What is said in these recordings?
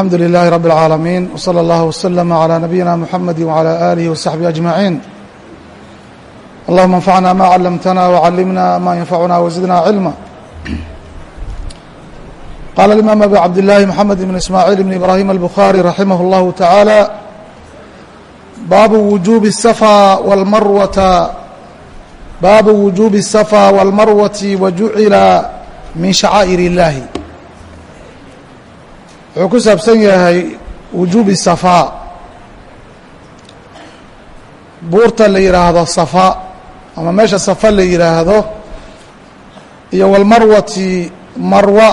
alxamdu لlh rb العaalamiin wslى اllah wslm عlى nabiyina mxamedi wعlى آlih وsaxbihi أجmaعiin allahuma اnfacna ma clamtna وcalimna ma ynfacuna wزidna cilma qala اimam abi cabdالlahi mxamed bn ismaaعiil bn ibrahim الbخarي raximah اllahu taعaalى baabu wujubi الsafا wاlmarwata baabu wujubi الsafا wاlmarwati wajucila min shacaa'ir اllahi wuxuu ku saabsan yahay wujuubi safaa. Buurta la yidhaahdo safa ama meesha safa la yidhaahdo iyo walmarwati marwa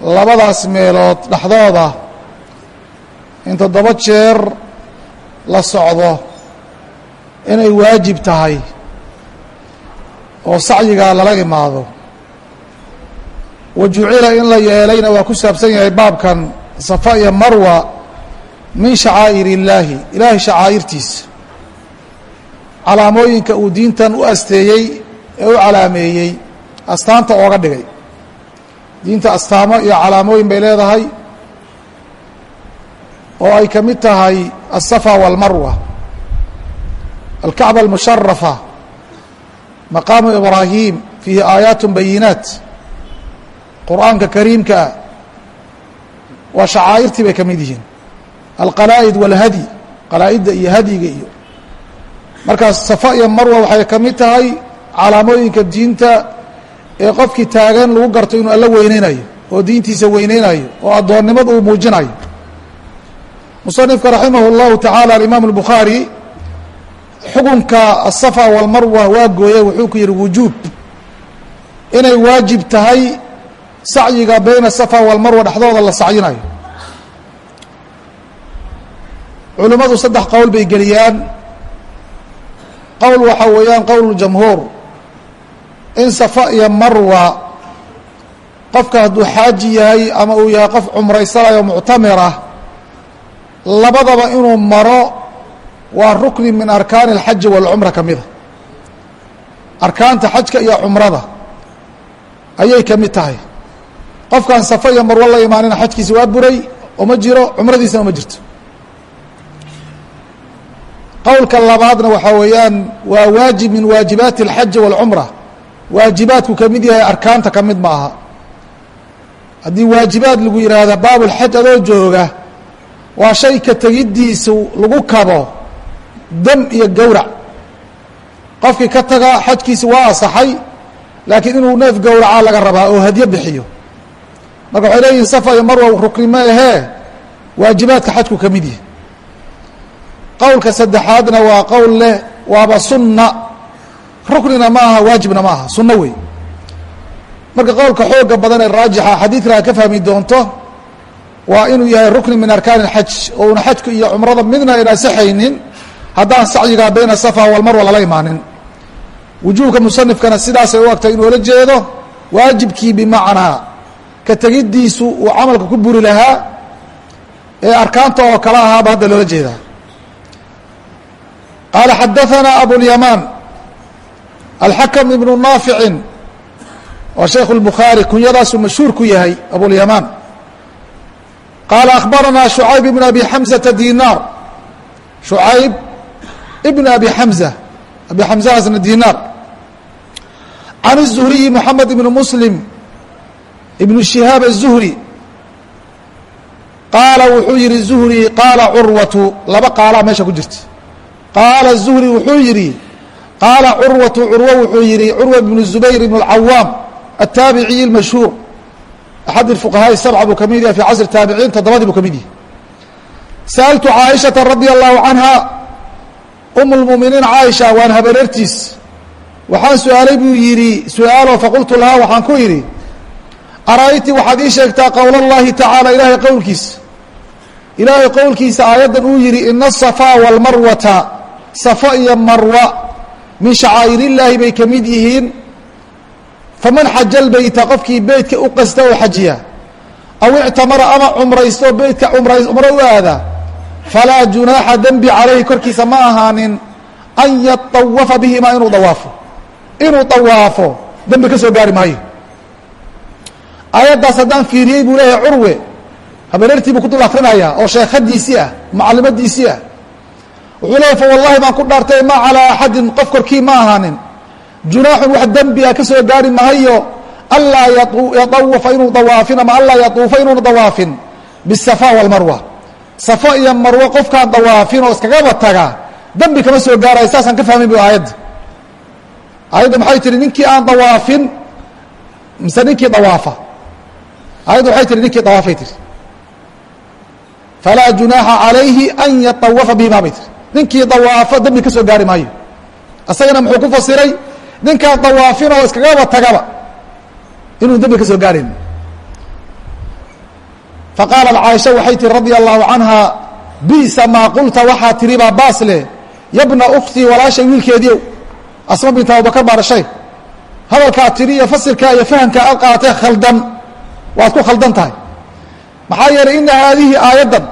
labadaas meelood dhexdooda in toddoba jeer la socdo inay waajib tahay oo sacyigaa lala imaado wa in la yeelayna waa ku saabsan yahay baabkan safa iyo marwa min shacaa'ir illaahi ilaahay shacaa'irtiisa calaamooyinka uu diintan u asteeyey ee u calaameeyey astaanta ooga dhigay. Diinta astaamo iyo calaamooyin bay leedahay oo ay ka mid tahay aلsafa wاlmarwa alkacba almusharafa maqaamu ibraahim fiihi aayaat bayinaat qur'aanka kariimkaa waa shacaa'irtii bay ka mid yihiin. Alqalaa'id walhadi qalaa'idda iyo hadyiga iyo markaas safa iyo marwa waxay ka mid tahay calaamooyinka diinta ee qofkii taagan lagu garto inuu alla weyneynayo oo diintiisa weyneynayo oo addoonnimad uu muujinayo. Musanifka raximah اllahu tacaala alimaam اlbukhaari xukunka asafa walmarwa waa gooye wuxuu ku yihi wujuub inay waajib tahay sacyiga bayna safa walmarwa dhexdooda la sacyinayo. Culimmadu saddex qowl bay geliyaan. Qowl waxaa weeyaan qowl jamhuur. In safa iyo marwa qofka hadduu xaaji yahay ama uu yahay qof cumraysanayo muctamira labadaba inuu maro waa rukni min arkaani اlxaji walcumra ka mida arkaanta xajka iyo cumrada ayay ka mid tahay qofkaan safa iyo marwo la imaanina xajkiisa waa buray oo ma jiro cumradiisana ma jirto. Qowlka labaadna waxaa weeyaan waa waajib min waajibaati اlxaji wاlcumra waajibaadku ka mid yahay arkaanta ka mid ma aha. Haddii waajibaad lagu yidhaahda baabulxaj adoo jooga waa shay ka tegiddiisu lagu kabo dam iyo gowrac. Qofkii ka taga xajkiisi waa asaxay laakiin inuu neef gowracaa laga rabaa oo hadyo bixiyo marka waxay leeyihiin safa iyo marwa rukni ma ahee waajibaadka xajku ka mid yihi qowlka saddexaadna waa qowl leh waaba sunna. Ruknina ma waajibna ma sunno wey marka qowlka xooga badan ee raajixa xadiidka ka fahmi doonto waa inuu yahay rukni min arkaan اxaj oo una iyo cumrada midna ayna asaxaynin haddaan sacyigaa bayna safa walmarwa lala imaanin. Wujuubka musanifkana sidaasay u agtay inuu la jeedo waajibkii bimacnaa ka tegiddiisu uu camalka ku buri lahaa ee arkaanta oo kala ahaaba hadda loola jeedaa qaala xadaثana abulyamaan alxakm ibnu naaficin waa shaykh اlbukhaari kunyadaasuu mashhuur ku yahay abulyamaan qaala akhbarana شhucayb ibn abi xamزata dinaar شhucayb ibn abi xamزة abi xamزahaasna dinaar can الزhriyi mحamed ibn mslim ibn shihaab الzuhri qaala wuxuu yihi zuhri qaala curwatu laba qaalaa meesha ku jirta qaala zuhri wuxuu yidhi qaala curwatu curwo wuxuu yihi curwa ibn zubayr ibn اlcawaam الtaabiciyi اlmashhuur axad الfuqahaaءi sabca buu ka mid yahay fi casri taabiciin toddobadii buu ka mid yahay sa'altu caaishaةa radi allahu canha um اlmuminiin caaisha waan habareertiis waxaan su-aalay buu yidhi su-aalo faqultu lahaa waxaan ku idhi ara'ayti waxaad ii sheegtaa qowl اllahi tacaala ilaahay qowlkiisa ilaahay qowlkiisa aayaddan uu yidhi ina الsafaa wاlmarwata safa iyo marwa min shacaa'ir illaahi bay ka mid yihiin faman xaja lbeyta qofkii beytka u qasta oo xajiya aw ictamara ama cumraysto beytka umra cumro u aada falaa junaaxa dembi calayhi korkiisa ma ahaanin an yatawafa bihimaa inuu dawaafo inuu dawaafo dembi ka soo gaari maayo aayaddaas haddaan fiiriyey buu leeyahay curwe habareertii buu ku dul akrinaya oo sheekhadiisii ah mucalimadiisii ah. Wuxuu leeya fa baan ku dhaartay ma calaa axadin qof korkii ma ahaanin. Junaaxun wax dembi a ka soo gaari mahayo. Anlaa yatawafa inuu dawaafin ama anlaa yatuufa inuuna dawaafin. Bisafa walmarwa safo iyo marwo qofkaan dawaafin oo iskagaba taga dembi kama soo gaarayo saasaan ka fahmay bu aayadda. Aayadda maxay tihi ninkii aan dawaafin mise ninkii dawaafa aayadda waxay tihi ninkii dawaafay tihi falaa junaaxa calayhi an yatawafa bihima bay tihi ninkii dawaafo dembi ka soo gaari maayo isagana muxuu ku fasiray ninkaan dawaafin oo iskagaba tagaba inuu dembi ka soo gaarayn faqaalat caaisha waxay tihi radia allahu canha bisa maa qulta waxaa tihi baa baas leh yabna ukhtii walaashay wiilkeediiow asma bint abubakar baa dhashay hadalkaa tidhi iyo fasirkaa iyo fahamkaa aad qaaatee khaldan waad ku khaldan tahay. Maxaa yeelay ina haadihi aayaddan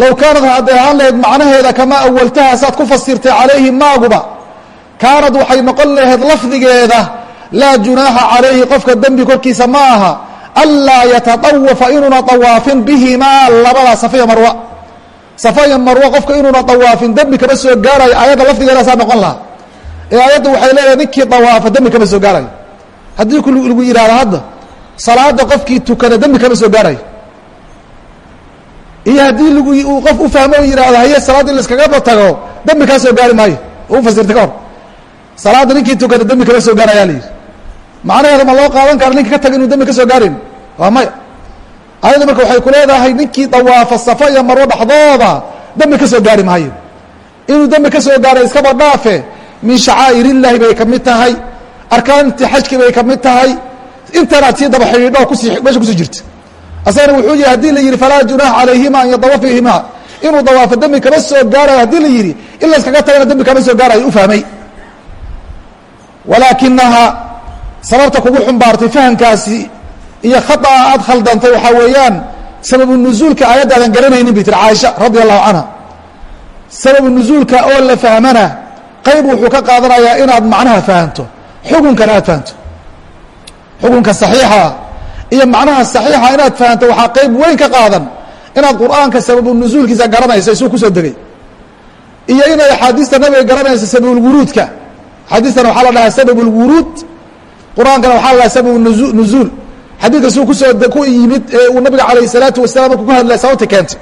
low kaanad hadday ahaan lahayd macnaheeda kamaa awaltaha saad ku fasirtay calayhi maaguba kaanad waxay noqon lahayd lafdigeeda laa junaaxa calayhi qofka dembi korkiisa ma aha anlaa yatadawafa inuuna dawaafin bihimaa labadaa safa iyo marwa. Safa iyo marwo qofka inuuna dawaafin dembi kama soo gaarayo aayadda lafdigeeda saa noqon lahaa. Ee aayadda waxay leedahay ninkii dawaafa dembi kama soo gaarayo haddii lagu yidhahdo hadda salaada qofkii tukada dembi kama soo gaarayo iyo haddii lagu qof u fahmo yidhahdo haye salaad in laiskagaba tago dembi kaa soo gaari maayo. Oo u fasirta ka hor. Salaadda ninkii tukada dembi kama soo gaarayaa la yidhi. Macnaheeda ma loo qaadan kara ninka ka taga inuu dembi ka soo gaarayn waa maya. Ayadda marka waxay ku leedahay ninkii dawaafa safa iyo marwo dhexdooda dembi ka soo gaari maayo. Inuu dembi ka soo gaaray iskaba dhaafe min shacaa'ir illaahi bay ka mid tahay arkaantii xajkii bay ka mid tahay intanaad sii daba xidhiidho meesha ku sii jirta. Asagana wuxuu yihi haddii la yidhi falaa junaaxa calayhima an yadawafiihima inuu dawaafo dembi kama soo gaarayo. Haddii la yidhi in la yskaga tagana dembi kama soo gaarayo u fahmay. Walaakinaha sababta kugu xumbaartay fahamkaasi iyo khaطa aad khaldantay waxaa weeyaan sababu nuzuulka aayaddaadan garanaynin bay tiri caaisha radia allahu canha sababu nuzuulka oo la fahmana qayb wuxuu ka qaadanayaa inaad macnaha fahanto xukunkana aad fahanto xukunka صaxiixa iyo macnaha صaxiixa inaad fahanto waxaa qayb weyn ka qaadan inaad qur'aanka sababu nuzuulkiisa garanayso isuu kusoo degay iyo inay axaadiista nabiga garanayso sababulwuruudka axaadiistana waxaa la dhahaa sabab اlwuruud qur-aankana waxaa la dhaha sabab nuzuul xadiidka suu kusoo ku yimid ee uu nabiga calayh الsalaatu wasalam markuu ka hadlay sababta keentay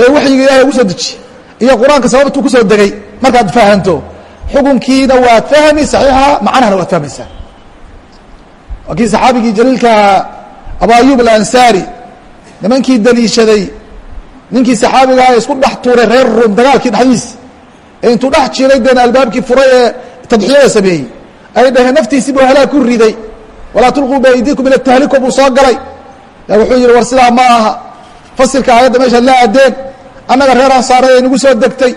ee waxyiga ilahay ugu soo dejiye iyo qur-aanka sababtuu kusoo degay markaad fahanto xukunkiina waad fahmi صaxiixa macnahana waad fahmaysaa waa kii saxaabigii jaliilkaha abu ayub alansaari nimankii daliishaday ninkii saxaabigaha isku dhex tuuray reer ruum dagaalkii dhexdiisa ee intuu dhex jiray deena albaabkii furay ee tadxiyada sameeyey ay dhaheen naftiisii buu halaag ku riday. Walaa tulquu baydiikum ila tahliko buu soo galay. Wuxuu yihi war sidaa ma aha. Fasirka aayadda meeshaad la aadeen annaga reer ansaareed ay nagu soo degtay.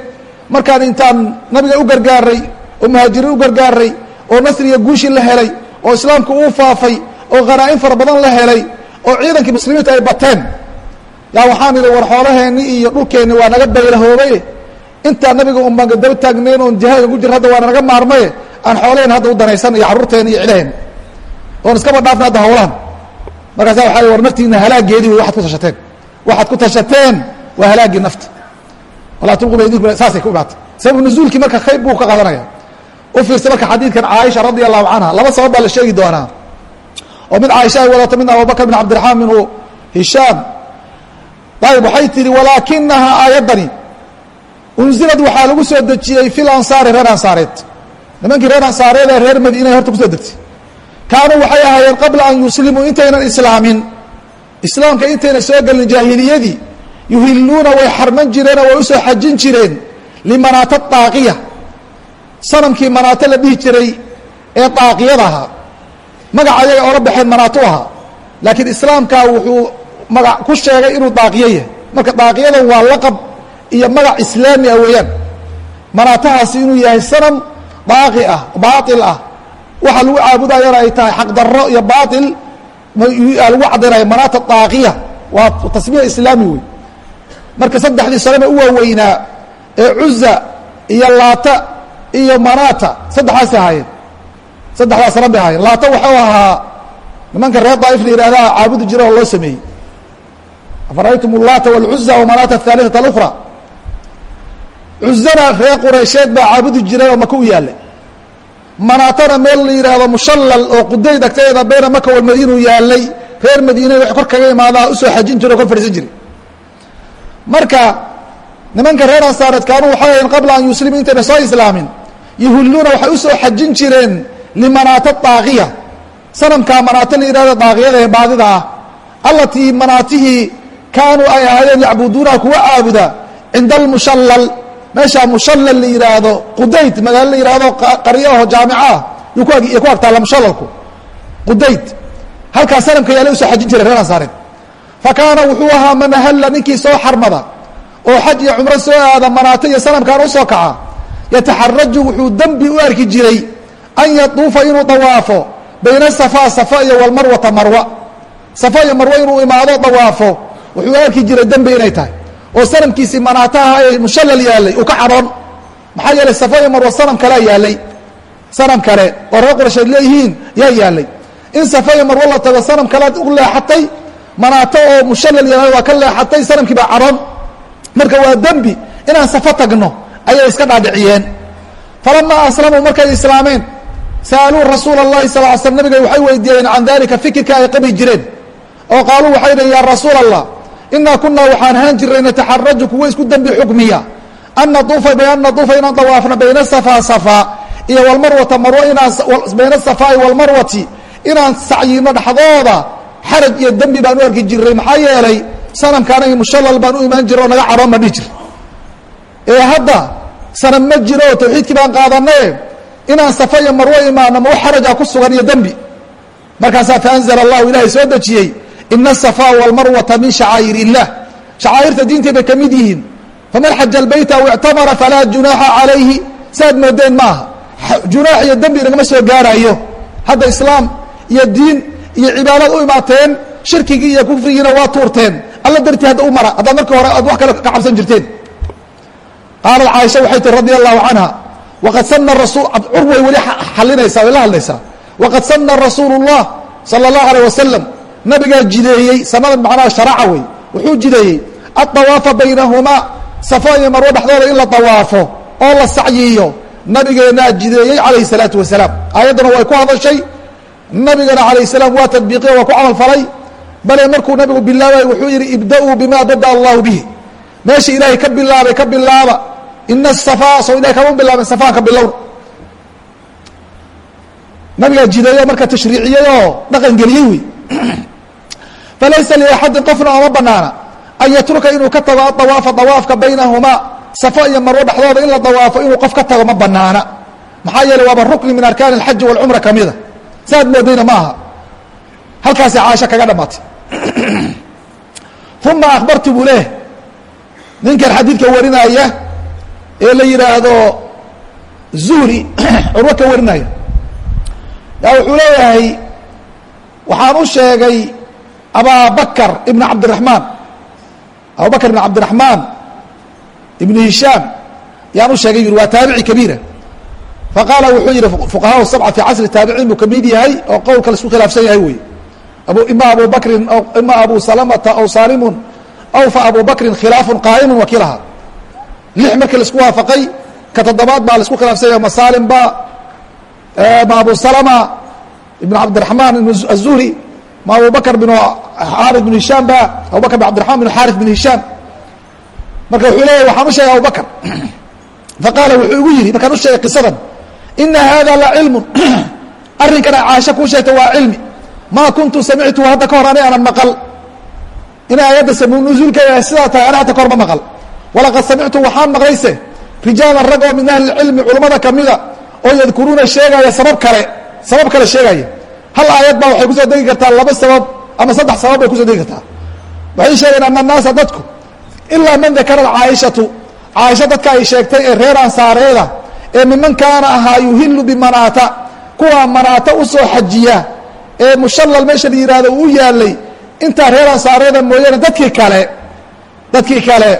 Markaan intaan nabiga u gargaaray oo muhaajiriin u gargaaray oo nasriga guushi la helay oo islaamku uu faafay oo khanaa'in fara badan la helay oo ciidankii muslimiinta ay bateen. Yaa waxaan idhi war xoolaheenni iyo dhulkeenni waa naga baylahoobaye intaan nabiga un baan daba taagnayn oon jihaadka ku jir hadda waa naga maarmaye aan xoolaheen hadda u danaysan iyo carruurteena iyo cidhaheen oon iskaba dhaafna hadda hawlahan. Markaasa waxaa war naftiina halaageedii wey waxaad ku tashateen. Waxaad ku tashateen waa halaaggii nafta. Walaa tulqu baydikum saasay ku imaatay. Sabab nuzuulkii marka khayb buu ka qaadanaya u fiirsa marka xadiidkan caaisha radia allahu canha laba sabab baa la sheegi doonaa. Oo mid caaisha ay wadato midna abubakr bin cabdiraxmaan minhu hishaam ayib waxay tihi walaakinaha aayaddani unzilad waxaa lagu soo dejiyey fi lansaari reer ansaareed. Nimankii reer ansaareed ee reer madiina horta ku soo degtay. Kaanuu waxay ahaayeen qabla an yuslimuu intaynan islaamin. Islaamka intayna soo gelin jaahiliyadii yuhiluuna way xarman jireenoo way u soo xajin jireen limanaata daaqiya sanamkii manaato la dhihi jiray ee daaqiyada ahaa. Magac ayaga oola baxeen manaato ahaa. Laakiin islaamkaa wuxuu magac ku sheegay inuu daaqiyo yahay. Marka daaqiyadan waa laqab iyo magac islaami ah weeyaan. Manaatahaasi inuu yahay sanam daaqi ah baail ah. Waxa lagu caabudayana ay tahay xaqdarro iyo baail lagu caddaynaya manaata daaqiya. Waa tasmiya islaami wey marka saddexdii saname u waaweynaa ee cuza iyo laata iyo manata saddexdaasay ahaayeen saddexdaas sana bay ahaayeen laata waxuu ahaa nimanka reer daa'if la yidhahdaa caabudi jira oo loo sameeyey afaraytum ullaata wاlcuza wamanaata ahaaliثata اlأkra cuzana reer qureysheed baa caabudi jiray oo maka u yaalay manaatana meel la yidhaahdo mushallal oo qudayd agteeda bayna maka walmadiinu yaalay reer madiine wax kor kaga imaadaa usoo xajin jire o kor fadhiisan jiray marka nimanka reer ansaareed kaanuu waxay ahayn qabla an yuslimu intayna soo islaamin yahulluuna waxay u soo xajin jireen limanaata daaqiya. Sanamkaa manaato la yidhahdo daaqiyada ee baadida ah allatii manaatihii kaanuu ay ahaayeen yacbuduunaha kuwa caabuda cinda almushallal meeshaa mushallal la yidhaahdo qudayd magaalo la yidhaahdo qaryo aho jaamica ah yuu ku agtaalla mushallalku qudayd. Halkaa sanamka yaalla u soo xajin jiray reer ansaareed fa kaana wuxuu ahaa man ahalla ninkii soo xarmada oo xaj iyo cumro soo aada manaato iyo sanamkaan u soo kaca yataxaraju wuxuu dembi u arki jiray an yatuufa inuu dawaafo bayna safa safa iyo walmarwata marwa safa iyo marwo inuu imaado dawaafo wuxuu arki jiray dembi inay tahay. Oo sanamkiisii manaataha ee mushallal yaalay uu ka cadhoon maxaa yeelay safa iyo marwa sanam kalea yaalay sanam kale oo reer qurasheed leeyihiin yaa yaalay in safa iyo marwo la tago sanam kalead u leexatay manaato oo mushallal yaalay waa ka leexatay sanamkii baa cadhoon marka waa dembi inaan safo tagno ayay iska dhaadhiciyeen. Falamaa aslamuu markay islaameen sa'aluu rasuula اllahi sal ly slm nabiga waxay weydiiyeen can dalika fikirka ay qabi jireen. Oo qaaluu waxay dhihin ya rasuula allah inaa kunaa waxaan ahaan jirnay nataxaraju kuwa isku dembi xukmiya an natuufa an natuufa inaan dawaafno bayna safa safa iyo walmarwata marwo inaan bayna safaai walmarwati inaan sacyino dhexdooda xaraj iyo dembi baan u arki jirnay maxaa yeelay sanamka mushallal baan u imaan jira oo naga cadhoon baan dhihi ee hadda sanam ma jiro oo tawxiidkii baan qaadanaye inaan safa iyo marwo imaano ma wax xaraja ku sugan iyo dembi markaasaa faanzla allahu ilaahay soo dejiyey ina asafa walmarwata min shacaa'ir illah shacaa'irta diintay bay ka mid yihiin. Faman xaja albayta aw ictamara falaa junaaxa calayhi. Saad moodeen maaha. Junaax iyo dembi inagama soo gaaraayo. Hadda islaam iyo diin iyo cibaadad u imaateen shirkigii iyo kufrigiina waa tuurteen. Alla dartii hadda u mara haddaad marka hore aad wax kale ka cabsan jirteen qaalat caaisha waxay tiri radia allahu canha waqad sana curway weli xalinaysaa way la hadlaysaa waqad sana rasuulu llah sala allahu aleyh wasalam nabigaa jideeyey sanadan macnaha sharaca wey wuxuu jideeyey adawaafa baynahumaa safa iyo marwo dhexdooda in la dawaafo oo la sacyiiyo nabigeenaa jideeyey calayhi salaatu wasalaam aayadduna way ku hadashay nabigana calayh salaam waa tadbiiqiya waa ku camal falay bale markuu nabigu bilaabay wuxuu yidhi ibda'uu bima bada allahu bihi meeshii ilaahay ka bilaabay ka bilaaba ina asafa soo ilahay kama bilaabin safaan ka bilowna nabigaa jideeyo marka tashriiciyey oo dhaqan geliyey wey falaysa liaxadin qofna ooma banaana an yatruka inuu ka tago adawaafa dawaafka baynahumaa safa iyo marwo dhexdooda in la dawaafo inuu qof ka tago ma banaana maxaa yeeley waaba rukni min arkaani alxaji walcumra kamida saad moodayna ma aha halkaasi caasho kaga dhamaatay uma akhbartu buu leeh ninkan xadiidka warinaya ee la yidhaahdo zuhri curwo ka warinaya. Yaa wuxuu leeyahay waxaan u sheegay ababakr ibn cabdiraحmaan abubakr ibn cabdiraحmaan ibn hishaam yaan u sheegay yuri waa taabici kabiira. Faqaala wuxuu yihi fuqahaa sabca fi casri taabiciin buu ka mid yahay oo qowlka la isku khilaafsan yahay wey ima abu bakrin ima abu salamata aw salimun aw fa abu bakrin khilaafu qaa'imu wakiilaha lix markii la isku waafaqay ka toddobaad baa la isku khilaafsanya masaalim ba ma abu salama ibn cabdiraxmaan ibn azuhri ma abubakr bin xaari bin hishaam ba abubakr bin abdiraman bin xaari bin hishaam marka wuxuu leeyahy waxaan u sheegay faqaala wuxuu igu yidhi markaan u qisadan ina hada la cilmun. Arrinkana caasho kuu sheegta waa cilmi. Maa kuntu samictu hadda ka hor ani aanan maqal. In aayadda samunusuulkeeda sidaa tahay ana hata kahor ma maqal walaqad samictu waxaan maqlayse rijaalan rag oo min ahli cilmi culummada kamida oo yadkuruuna sheegaya sabab kale sabab kale sheegaya. Hal aayad baa waxay ku soo degi kartaa laba sabab ama saddex sabab bay ku soo degi kartaa. Waxay sheegeen ana naasa dadku ilaa man dakara caaishatu caaisho dadka ay sheegtay ee reer ansaareeda ee miman kaana ahaa yuhilu bimanaata kuwaa manaata u soo xajiya ee mushallal meesha la yihahdo uu yaalay intaa reer ansaareeda mooyaane dadkii kale dadkii kale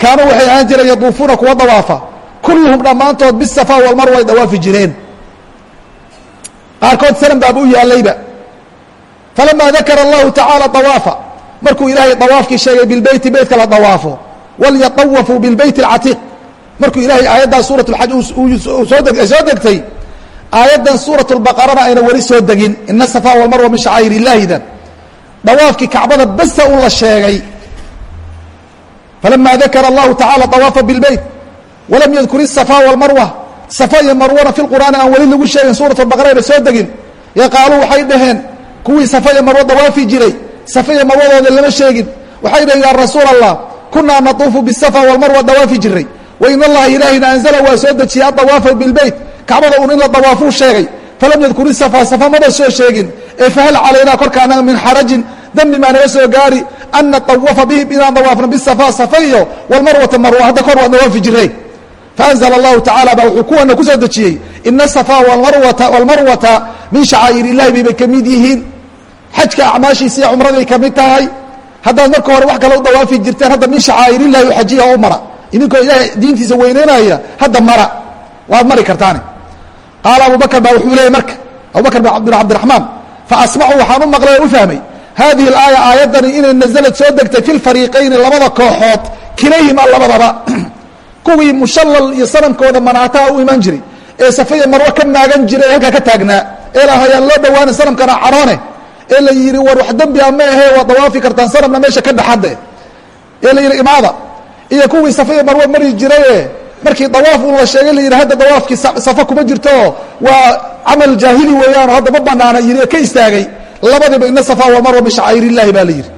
kaanuu waxay ahaan jireen yaduufuuna kuwa dawaafa kulluhum dhammaantood bisafa walmarwa ay dawaafi jireen. Qaarkood salan baaba u yaallayba. Falamaa dakara allahu tacaala dawaafa. Markuu ilaahay dawaafkii sheegay bilbeyti beytka la dawaafo. Walyatawafuu bilbeyti alcatiiq markuu ilaahay aayaddaas suurat lxaj soo degtay aayaddan suurat lbaqarana ayna weli soo degin. Ina safa walmarwa min shacaa'ir illaahidan dawaafkii kacbada besa un la sheegay falama dakara allahu tacala awaafa bilbeyt walam yadkur isafa walmarwa safa iyo marwana fi lqur'aani aan weli lagu sheegin suurat baqarayba soo degin ee qaaluu waxay dhaheen kuwii safa iyo marwo dawaafi jiray safa iyo marwadooda lama sheegin waxay dhaheen yaa rasuul allah kunaa natuufu bisafa walmarwa dawaafi jiray wain allaha ilaahayna anzala waa soo dejiyey adawaafa bilbeyt kacbada uun in la dawaafuu sheegay falam yadkur isafa safa maba soo sheegin ee fahal calaynaa korka anaga min xarajin dembi maa naga soo gaari an natawafa bihim inaan dawaafno bisafa safa iyo walmarwata marwa hadda kor waa dawaafi jiray faanzla allahu tacala baa wuxuu kuwana ku soo dejiyey ina asafa walmarwata min shacaa'ir illahi baybay ka mid yihiin. Xajka acmaashiisiiyo cumraday ka mid tahay. Haddaad marka hore wax kale u dawaafi jirteen hadda min shacaa'ir illahi u xajiya u mara. Idinkoo ilaahay diintiisa weyneynaya hadda mara. Waad mari kartaani. Qaala abu bakr baa wuxuu leeyay marka. Abubakr bin cabdiraxmaan faasmacu waxaan u maqlay oo u fahmay hadihi alaaya aayaddani inay nazalad soo degtay fi lfariiqayni labada kooxood kilayhima labadaba kuwii mushallal iyo sanamkooda manaataha u iman jiray ee safaya marwo ka maagan jiray ee halkaa ka taagnaa ee lahayaan loo dhawaana sanamkana caroone ee la yidhi war wax dembi a ma ahe waa dawaafi kartaan sanamna meesha ka dhaxadde ee la yidhi imaada iyo kuwii safaya marwo mari jiraye markii dawaaf un la sheegay la yidhi hadda dawaafkii safa kuma jirtoo waa camal jaahili weeyaanoo hadda ma banaana yidhi istaagay labadiiba ina safa walmarwa min shacaa'ir illahi baa la yidhi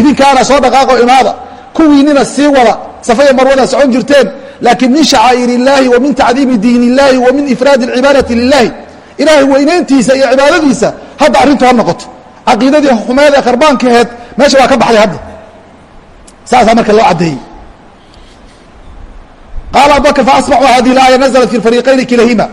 idinkaana soo dhaqaaqo imaada kuwiinina sii wada safaya marwada socon jirteen laakiin min shacaa'ir illaahi wa min tacdiimi diin illahi wa min ifraadi اlcibaadati lilahi ilaahay weyneyntiisa iyo cibaadadiisa hadda arrintu ha noqoto caqiidadii xumeed ee qarbaankaheed meesha waa ka baxday hadda saasaa marka loo caddeeyey qaala abubakr faasmacu hadihi اlaaya naزlat fi fariiqayni kilahima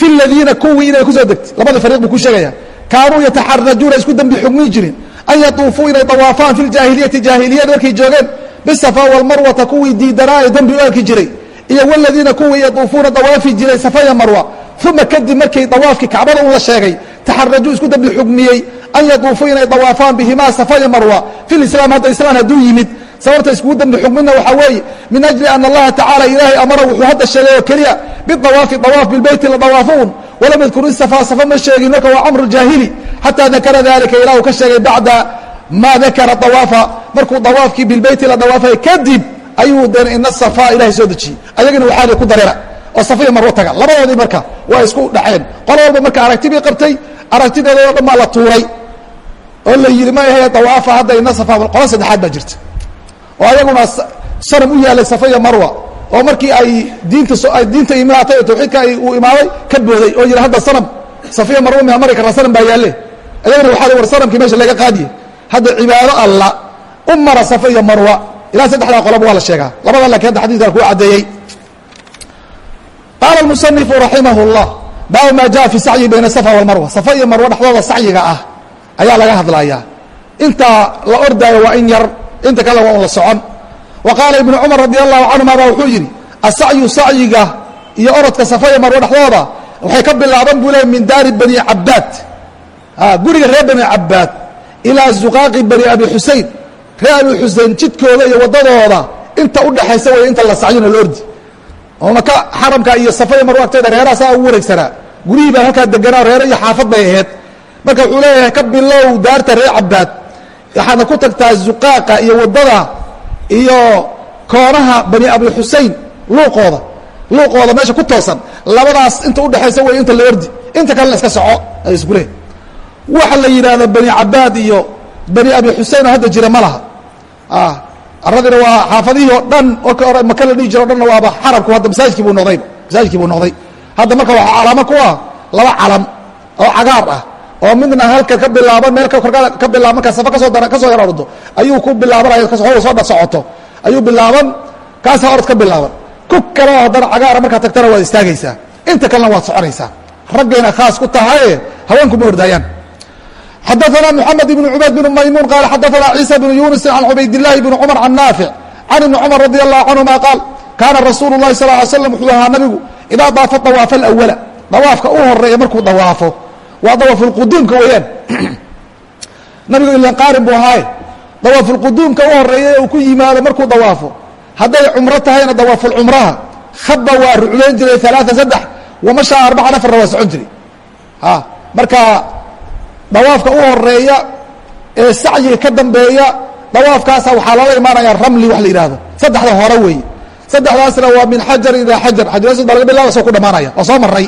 fi ladiina kuwii inay kusoo degtay labada fariiq buu ku sheegaya kaanuu yataxarajuuna isku dembi xugmi jirin an yatuufuu inay dawaafaan fi ljaahiliyati jaahiliyada markay joogeen bisafa walmarwata kuwii diidanaa ee dembi u arki jiray iyo waladiina kuwii yatuufuuna dawaafi jiray safaya marwa uma kadib markay dawaafkii kacbada un la sheegay taxarajuu isku dembi xugmiyey an yatuufuu inay dawaafaan bihimaa safaya marwa fi lislaam hadda islaan hadduu yimid sababta iskugu dembi xugmina waxaa weeye min ajli ana allaha tacala ilaahay amara wuxuu hadda sheegay oo keliya bidawaafi dawaaf bilbeyti la dawaafuun walam yadkur isafa safa ma sheegin marka waa camru jaahili xataa dakara dalika ilah ka sheegay bacda maa dakara dawaafa markuu dawaafkii bilbeyti la dawaafay kadib ayuu deen ina safa ilahay soo dejiyey ayagina waxaali ku dareera oo safiya marwo taga labadoodii marka waa isku dhaceen qolo walba marka aragti qabtay aragtideeda oo dhan baa la tuuray oo la yidhi ma ahe dawaafa hadda ina safa qolo saddexaad baa jirta oo ayaguna sanam u yaalay safaya marwa oo markii ay diinta diinta imaatay oo tawxiidka uu imaaday ka booday oo yidhi hadda sanam safiya marwa miha mari kartaa sanam baa yaalle ayaguna waxaa war sanamkii meesha laga qaadiye hadda cibaado alla u mara safa iyo marwa ilaa saddexdaa qoloba waa la sheegaa. Labada laakiin hadda xadidkan kuu caddeeyey. Qaala musanifu raximah اllah baabu ma jaa fi sacyi bayna safa walmarwa safa iyo marwa dhexdooda sacyiga ah ayaa laga hadlayaa. Intaa la ordaayo waa in yar inta kale waa un la socon. Wa qaala ibnu cumar radi allahu canhuma baa wuxuu yidhi asacyu sacyiga iyo orodka safa iyo marwa dhexdooda waxay ka bilaaban buu leey min daari bani cabaad guriga reer bani cabaad ilaa zuqaaqi bani abi xusein reer abi xusein jidkooda iyo waddadooda inta udhaxaysa way inta la sacyona la ordi. Oo maka xaramka iyo safa iyo marwa agteeda reeraha saa ugu wareegsanaa gurihii baa halkaa deganaa reere iyo xaafad bay ahayd. Marka wuxuu leeyahay ka bilow daarta reer cabaad waxaadna ku tagtaa zuqaaqa iyo waddada iyo koonaha bani abi xusein luuqooda. Luuqooda meesha ku toosan. Labadaas inta udhexaysa way inta la ordi. Inta kalena iska soco ay isku leehay waxa la yidhaahdo bani cabaad iyo bani abi xusein oo hadda jira ma laha. Aradina waa xaafadihii oo dhan oo ka hore maka la dhihi jiro o dhanna waaba xarabku hadda masaajidkii buu noqdayba masaajidkii buu noqday. Hadda marka waxaa calaamo ku ah laba calam oo cagaar ah oo midna halka ka bilaaban meel ka bilaab markaa safa kasoo dara kasoo yar ordo ayuu ku bilaabanaya soo soo dha socoto ayuu bilaaban kaasaa orod ka bilaaban ku kaleo haddana cagaara markaa tagtana waad istaagaysaa inta kalena waad soconaysaa raggayna khaas ku tahaye haweenkuma ordaayaan xadaثna mحamed بن cubayd بن maymuun qaal xadaثna ciisa بن yunusi can cubaydالlahi بn cmr can naafic can ibni cmr radي الlahu canهuma qaal kaana rasuul الlahi sal ly slam wuxuu ahaa nabigu idaa daafa dawaafa اlأwla dawaafka u horeeya markuu dawaafo waa dawaaf اlquduumka weeyaan. Nabigu ilan qaarin buu ahaaye dawaafulquduumka u horreeya uu ku yimaado markuu dawaafo. Hadday cumro tahayna dawaafulcumraha khaba waa rucleyn jiray alaaa saddex wamashaa arbacan afarna waa socon jiray. A marka dawaafka u horreeya ee sacyiga ka dambeeya dawaafkaasa waxaa loola imaanaya ramli wax la yidhahdo saddexda hore weeye. Saddexdaasna waa min xajarin ilaa xajar. Xajar baa laga bilaba soo ku dhamaanaya waa soo maray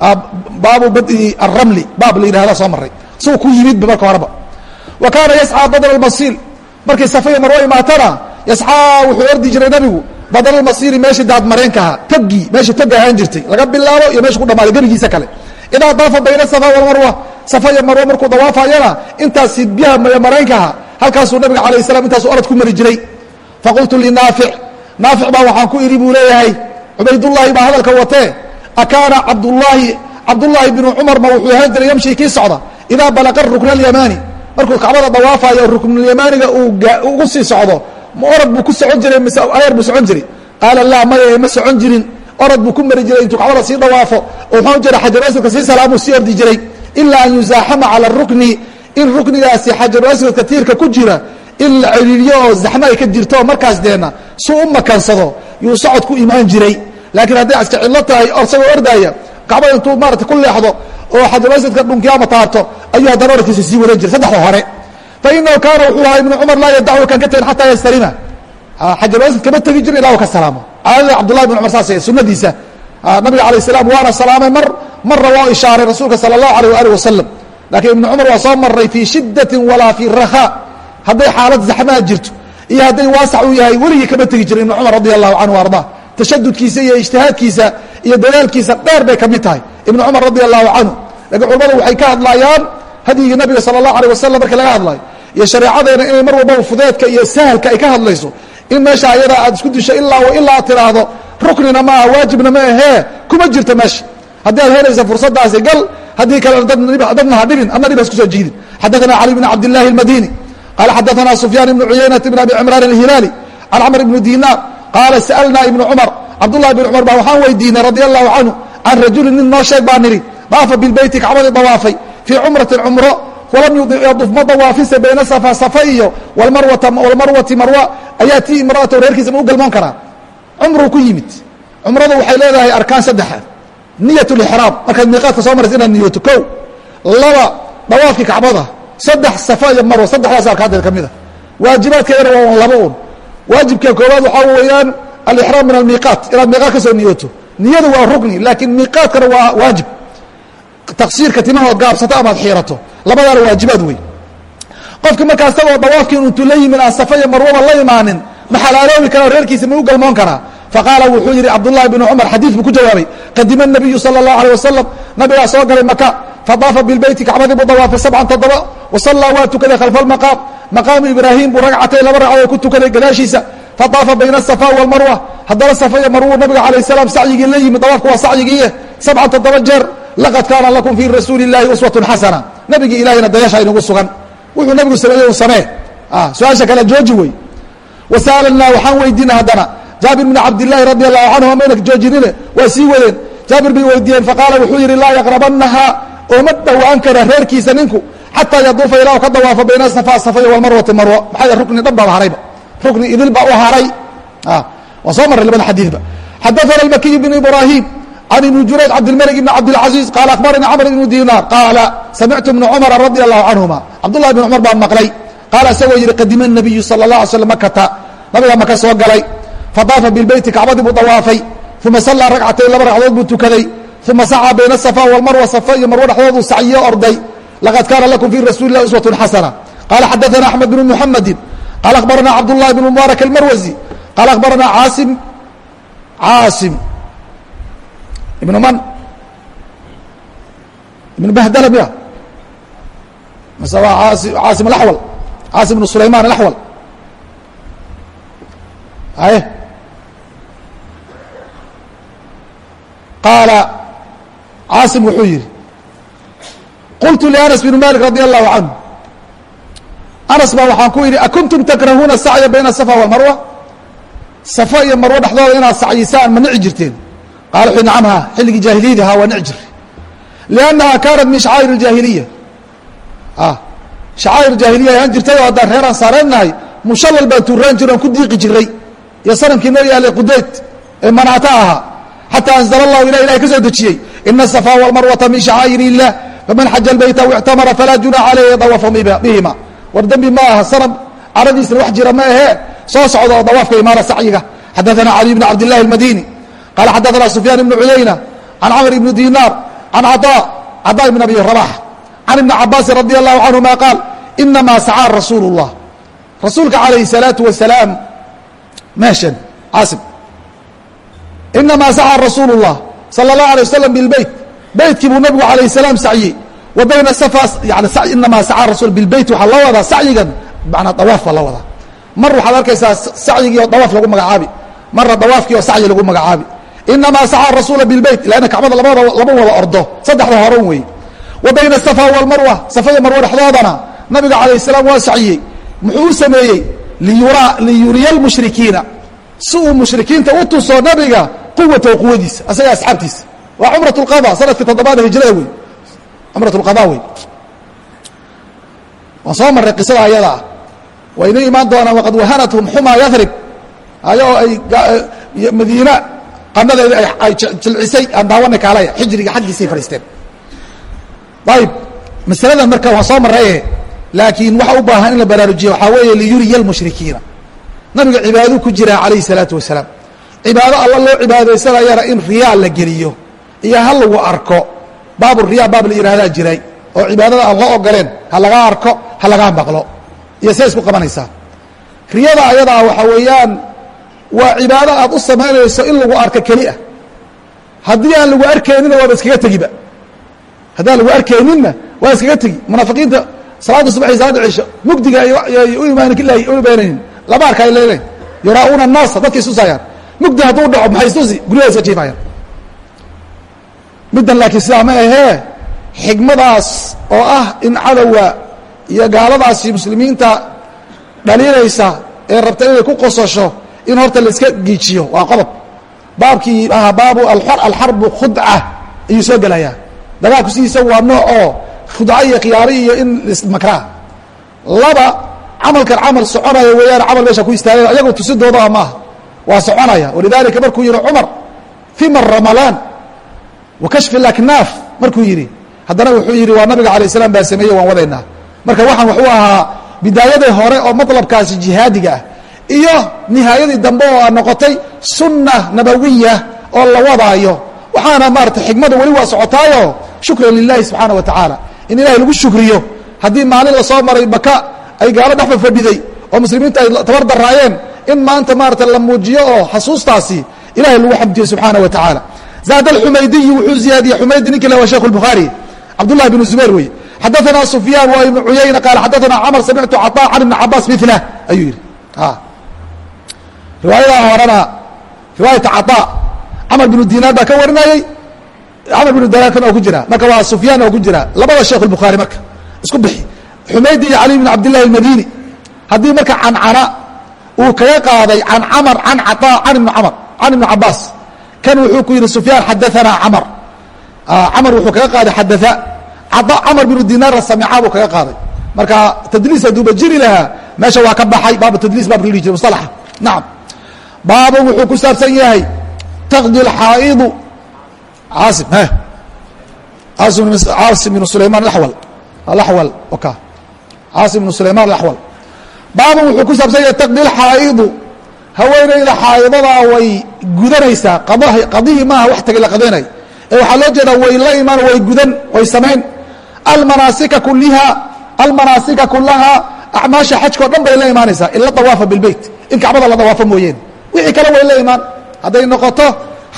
baabu badi aramli baab la yidhahda soo maray. Suu ku yimidba marka horeba. Wa kaana yascaa badr almasiir markay safaya marwo imaatana yascaa wuxuu ordi jiray nabigu badr almasiiri meeshii daadmareenka ahaa togii meesha tog ahaan jirtay. Laga bilaabo iyo meesha ku dhamaado gebigiisa kale. Idaa daafa bayna safa walmarwa safa iyo marwo markuu dawaafayana intaas hidbyaha mareenka ahaa halkaasuu nabiga calayh salam intaasu orad ku mari jiray. Faqultu linaafic naafic. Baa waxaan ku idhi buu leeyahay cubaydullaahi baa hadalka watee? Akaana cabdulaahi cabdullaahi binu cumar ma wuxuu ahaan jiray yamshi kii socda idaa balaqa rukna alyamaani markuu kacbada dawaafayo ruknulyamaaniga ugu sii socdo ma orad buu ku socon jiray mise ayar buu socon jiray qaala laa maya ma socon jirin orad buu ku mari jiray intuu kacbada sii dawaafo oo muxuu jira xajaru aswadka sii salaamuu sii ordi jiray ilaa an yuzaaxama cala rukni in ruknigaasi xajaru aswadka tiirka ku jira in la celiiliyo oo zaxmo ay ka jirto markaas deena suu u makansado yuu socod ku imaan jiray laakiin hadday aska cidlo tahay isagoo ordaaya kacbada intuu maarata ku leexdo oo xajaruaswadka dhunkiyaama taarto ayuu haddana oradkiisa sii wadan jiray saddexda hore. Fa inahu kaana wuxuu ahaa ibnu cumar laa yadacu kan ka tegin xataa yastalima xajaruaswad kama tegi jirin ilaa u ka salaamo. Caadada cabdullahi bn cumar saas sunadiisa nabiga alayh salaam waana salaamay mar marna waa ishaaray rasuulka sala allahu alayh waali wasalam laakiin ibnu cumar waa soo maray fii shidati walaa fii rakhaa hadday xaalad zaxmaa jirto iyo hadday waasac uu yahay weligii kama tegi jirin ibnu cumar radi allahu canhu arda tashadudkiisa iyo ijtihaadkiisa iyo dadaalkiisa dheer bay ka mid tahay ibnu cumar radi allahu canhu lakiin culamadu waxay ka hadlayaan hadyigii nabiga sala allahu alيh wasalam marka laga hadlayo iyo shareecadeena inay mar walbaba fudeedka iyo sahalka ay ka hadlayso in meesha ayada aad isku disho ilaa ilaa aad tiraahdo ruknina maaha waajibna ma ahee kuma jirto meesha haddii aad helaysa fursadaasi gal haddii kale dadna ha dhibin adna dhib ha isku soo jiidin xadaثana cali bn cabd الlahi الmadini qala xadaثana sufyaan ibn cuyaynata bn abi cimraan الhilaali can camr ibn dinaar qaala sa'alna ibnu cumar cabdullahi bn cumar baa waxaan weydiinay radi allahu canhu can rajulin nin noo sheeg baa nidhi daafa bilbeyti kacbadii dawaafay fii cumratin cumro walam yaduf ma dawaafise bayna safa safa iyo walmarwati marwa ayaa tii imraata reerkiisa ma u galmoon karaa cumruu ku yimid. Cumradu waxay leedahay arkaan saddexa niyat lixraam markaad miiqaadka soo maraysa inaad niyooto ko laba dawaafkii kacbada. Saddex safa iyo marwa. Saddexdaas arkaanteed ka mid a waajibaadkeedana waa un laba un waajibka koowaad waxaa weeyaan alixraam min almiiqaat inaad miiqaat ka niyooto. Niyadu waa rugni laakiin miiqaatkana waa waajib. Taqsiirka timahood gaabsato amaad xiirato. Labadaana waajibaad wey qofki markaa isagoo dawaafkii intu la yimin aan safa iyo marwaba la imaanin ma xalaaloobi karaa reerkiisa ma u galmoon karaa? Faqaala wuxuu yidhi cabdullahi bnu cumar xadiid buu ku jawaabay qadima nabiyu sala allahu alيh wasalam nabigaa soo galay maka fadaafa bilbeyti kacbadii buu dawaafay sabcan toddoba wasallaa waa tukaday khalfa almaqaam maqaamu ibraahim buu ragcatay laba ragcadood ku tukaday gadaashiisa fadaafa bayna asafa walmarwa haddana safa iyo marwu nabiga calayh salaam sacyigii la yimid dawaafku waa sacyigiiye sabcan toddoba jeer laqad kaana lakum fii rasuuli اllahi uswatun xasana nabigii ilahayna dayasha inagu sugan wuxuu nabigu sameeyey u samee su'aasha kale jooji wey wasa'alnaa waxaan weydiina haddana jaabir bn cabdilaahi radi allahu canhu mayna joojinine waa sii wadeen jaabir bay weydiiyeen faqaala wuxuu yihi laa yaqrabanaha ooma dhowaan kara reerkiisa ninku xataa yaduufa ilaa ka dawaafo bayna safa safay walmarwati marwo maxaa rukni dhan baaba harayba. Rukni idil baa u haray. Waan soo marray labada xadiidba. Xadaana almakiy bn ibrahim can ibni jurayj cabdilmalik ibn cabdilcaziiz qaala akhbaranii camr ibnu dinaar qaala samictu bna cumara radi allahu canhuma cabdullahi bn cumar baan maqlay. Qaala isagoo yihi qadima nabiyu sala la alay slam makata nabigaa maka soo galay. Fadaafa bilbeyti kacbadii buu dawaafay. Uma sallaa ragcatayn laba ragcadood buu tukaday. Uma sacaa bayna asafa walmarwa safa iyo marwo dhexdooduu sacyiyo orday laqad kaana lakum fii rasuuli lah uswatun xasana qaala xadaana axmed bnu muxamedin qaala akhbarana cabdullahi bn mubaarak almarwasi qaala akhbarana caasim caasim ibnu man ibnu bahdala miya mase waa aasi caasim alaxwal caasim ibnu sulayman alaxwal aye qaala caasim wuxuu yihi qultu lianas bn malik radi allahu canhu anas baa waxaan ku yidhi akuntum takrahuuna sacya bayna asafa walmarwa safa iyo marwo dhexdooda inaad sacyisaan ma nici jirteen. Qaala wuxuu nacamha xilligii jaahiliyadii haa waa nici jir liannaha kaanat min shacaa'ir اljaahiliya shacaa'ir jaahiliya ayaan jirtay oo haddaan reeraan saareennahay mushallal baan tuuraan jiro aan ku diiqi jiray. Iyo sanamkii noo yaalay qudayd ee manaata ahaa. Xataa anzala allahu ilah ilahay ka soo dejiyey ina asafaa walmarwata min shacaa'ir illah faman xaja albayta aw ictamara falaa junaxa caleyh yadawafa bihima war dembi ma aha sanam caradiisna wax jira ma ahee soo socda oo dawaafka imaana sacyiga xadaثana cali bn cabd اllahi اlmadini qala xadaثana sufyaan ibn cuyayna can camr ibni dinaar can caطa caطa ibn abi rabax can ibni cabaasin radi allahu canهuma qaal inamaa sacaa rasuulu الlah rasuulka calayh الsalaaةu wasalaam meeshan caasim inamaa sacaa rasuulu الlah salى الlah alيه waslm bilbeyt baydkii buu nabigu alayh salaam saciyey wa bayna yani inamaa saca rasul bilbeyt waxaa loo wadaa sacyigan manaa dawaaf baa la wadaa. Mar waxaad arkaysaa sacyigii oo dawaaf lagu magacaabi. Marna dawaafkii oo sacyi lagu magacaabi. Inamaa saca rasuula bilbeyt ilaa ina kacbada labada lama wada ordo. Saddexda horan weeye. Wa bayna asafa walmarwa safaya marwa dhexdoodana nabiga calayh salaam waa saciyey muxuu u sameeyey liyuraa liyuriya lmushrikiina si uu mushrikiinta u tuso nabiga quwatahu quwadiisa asaga asxaabtiisa waa cumrat lqada sannadkii toddobaada hijrada wey cumrat lqada wey waan soo marray qisada ayadaa wayna imaan doonaan waqad wahanathum xumaa yarib ayo oo ay madiina qanadeeda ay jilcisay aan daawana kaalaya xijriga xaggiisay fadhiisteen. Ayib. Masaladan marka waan soo marraye laakiin waxa u baahan in la baraarujiya waxaa weeye liyuriya lmushrikiina nabiga cibaaduu ku jiraa calayhi salaatu wasalaam. Cibaado alla loo cibaadaysanayana in riyaa la geliyo iyo ha lagu arko baabu riyaa baab la yihahdaa jiray oo cibaadada aan loo ogoleen ha lagaa arko ha lagaa maqlo. Iyo see isku qabanaysaa. Riyada ayadaa waxaa weeyaan waa cibaado aad u samaynayso in lagu arko keli ah haddii aan lagu arkayninna waaba iskaga tegiba. Haddaan lagu arkayninna waa iskaga tegi. Munaafiqiinta salaada subaxi salaada cisho mugdiga u imaan u imaanaynin lama arka ay leeleen yuraa'uuna annaasa dadka istusaayaan mugdi hadduu dhaco maxay istusi guryaha jiifayaan middan laakiin sidaa ma ahee xigmadaas oo ah in cadowga iyo gaaladaasi muslimiinta dhaliinaysa ee rabta inay ku qososho in horta laiska giijiyo waa qodob baabkii ahaa baabu alxarbu khudca ayuu soo gelayaa. Dagaalku sidiisa waa nooc oo khudca iyo khiyaari iyo in ismakraa laba camalkan camal soconaya weeyaan camal meesha ku istaageen ayagu tusidoodaa maaha. Waa soconaya. Walidaalika markuu yihi cumar fima ramalaan wa kashfi laknaaf markuu yidhi haddana wuxuu yidhi waa nabiga alay slam baa sameeyey waan wadaynaa. Marka waxaan wuxuu ahaa bidaayadii hore oo maطlabkaasi jihaadiga ah iyo nihaayadii dambe oo noqotay sunna nabawiya oo la wadaayo. Waxaana maarata xikmada weli waa socotaayo. Shukran lilahi subxaana wa tacaala. In ilahay lagu shukriyo. Haddii maalin la soo maray baka ay gaalo dhex fafadhiday oo muslimiinta ay tabar daraayeen in maanta maarata la muujiyo oo xasuustaasi ilahay lagu xamdiyo subxaana wa tacaala zaad alxumaydiyi wuxuu ziyaadiyey xumaydi ninki la waa sheikh اlbukhaari cabdullahi bn zubayr wey xadaثana sufyaan waa ibnu cuyayna qaal xadaثana camr samictu caطa can ibni cabaas mila ayuu yihi riwaayadaa horena riwaayata caطa camr binu dinaar baa ka warinayey camr binu dinaarkan oo ku jira marka waa sufyaan oo ku jira labada sheekh اlbukhaari marka isku bixi xumaydi iyo cali bn cabdillahi اlmadini haddii marka cancana uu kaga qaaday can camr can caطa can ibni camr can ibni cabaas kan wuxuu ku yidhi sufyaan xadaanaa camar camar wuxuu kaga qaaday xadaa camar binu dinaara samicaa buu kaga qaaday marka tadliis haduuba jiri lahaa meesha waa ka baxay baabu tadliis baabka lodhi jire musalaxa nacam baabun wuxuu ku saabsan yahay taqdi alxaa'idu caasim he caasim bnu sulayman awal alawal oka caasim bnu sulayman alawal baabun wuxuu ku saabsan yahay taqdi alxaa'idu haweenayda xaa'idadaa way gudanaysaa. Qadihii maaha wax tagay la qadaynay ee waxaa loo jeedaa way la imaan way gudan way samayn. Almanaasika kuliha almanaasika kulahaa acmaasha xajkao dhan bay la imaanaysaa. Ila dawaafa bilbeyt in kacbada la dawaafo mooyeen. Wixii kale way la imaan. Hadday noqoto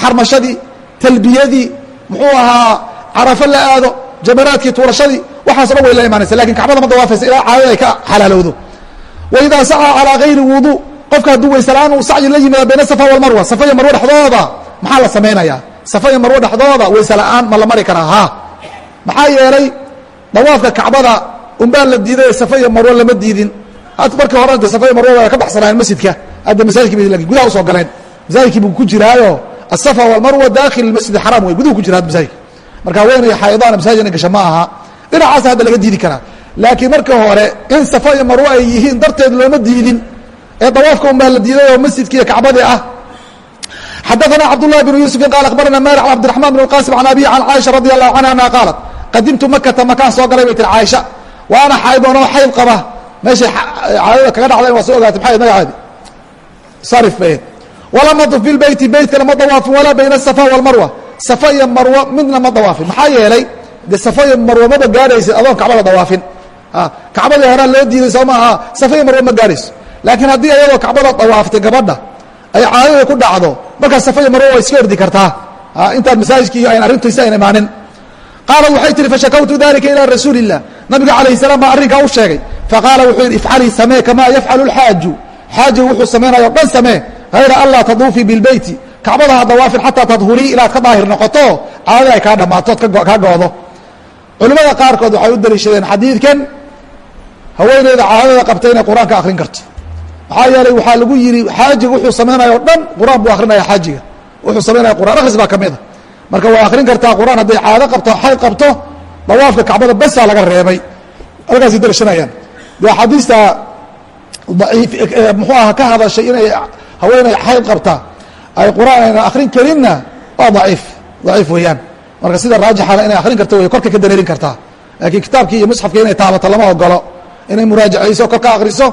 xarmashadii talbiyadii muxuu ahaa carafo la aado jamaraadkii tuurashadii waxaaso dhan way la imaanaysa laakiin kacbada ma dawaafaysa ilaa caadada ay ka xalaalowdo. Waidaa sacaa calaa gayri wudu qofka hadduu waysalaan uu sacyi la yimaada bayna safa walmarwa safa iyo marwo dhexdooda maxaa la samaynayaa safa iyo marwo dhexdooda wayse la'aan ma la mari karaa ha? Maxaa yeelay dawaafka kacbada unbaa la diiday safa iyo marwo lama diidin. Had markii hore de safa iyo marwo waa ka baxsanaayeen masjidka hadda masaajidki bay laakiin gudaha u soo galeen. Masaajidkii buu ku jiraayo asafa walmarwa dakhil masjid xaram wey guduhu ku jira masaajidka. Marka haweenay xaaidaana masaajid ina gasha ma aha. Dhinacaasa hadda laga diidi karaa. Laakiin markii hore in safa iyo marwo ay yihiin darteed looma diidin ee dawaafka un baa la diiday oo masjidki iyo kacbadii ah xadaثna cabdالlahi بن yuسuفin qal akhbarana malik an cabdiرaحman بن اqasim an abi an caiشha radي الlahu canha ana qaalat qadimtu makata makaan soo galay bay tir caaisha wa ana xaydon oo xayd qaba meeshay caadada kaga dhacdayn waa soo ogaatay maxay magaceedi sarif bay walam aduf bilbeyti beytkana ma dawaafin walaa bayna asafa walmarwa safa iyo marwo midna ma dawaafin maxaa yeelay de safa iyo marwo maba gaadhaysid adoon kacbada dawaafin kacbadii horaa loo diiday soo maaha safa iyo marwo ma gaadhayso laakiin haddii ayadoo kacbada dawaaftay gabadha ay caadadu ku dhacdo markaa safaiyo marwa way iska ordi kartaa. Ah, intaad masaajidki iyo ayn arrintiisa ayn imaanin. Qaalat waxay tihi fashakawtu dalika ilaa rasuuli illah nabiga calayh salaam baan arrinkaa u sheegay. Faqaala wuxuu yidhi ifcalii samee kamaa yafcalu lxaaju xaajigu wuxuu samaynayo o dhan samee hayra anlaa taduufii bilbeyti. Kacbada ha dawaafin xataa tadhurii ilaad ka daahir noqoto caadada ay kaa dhammaato od kaa goodo culimmada qaarkood waxay u daliishadeen xadiidkan haweeneyda caadada qabta inay qur'aanka akhrin karto maxaa yeelay waxaa lagu yidhi xaajiga wuxuu samaynaya o dhan qur'aan buu akrinaya xaajiga. Wuxuu samaynaya quraan. Akhris baa ka mid a marka waa akrin kartaa qur'aan hadday caado qabto xayd qabto dawaafka kacbada besaa laga reebay. Halkaasay daliishanayaan de axaadiista muxuu aha ka hadashay inay haweeney xayd qabta. Ay qur'aan ayna akrin karinna waa daciif daciif weeyaan. Marka sida raajixana inay akrin karto way korka ka dareerin kartaa. Laakiin kitaabkii iyo musxafkii inay taabato lama ogolo inay muraajacayso kor ka akriso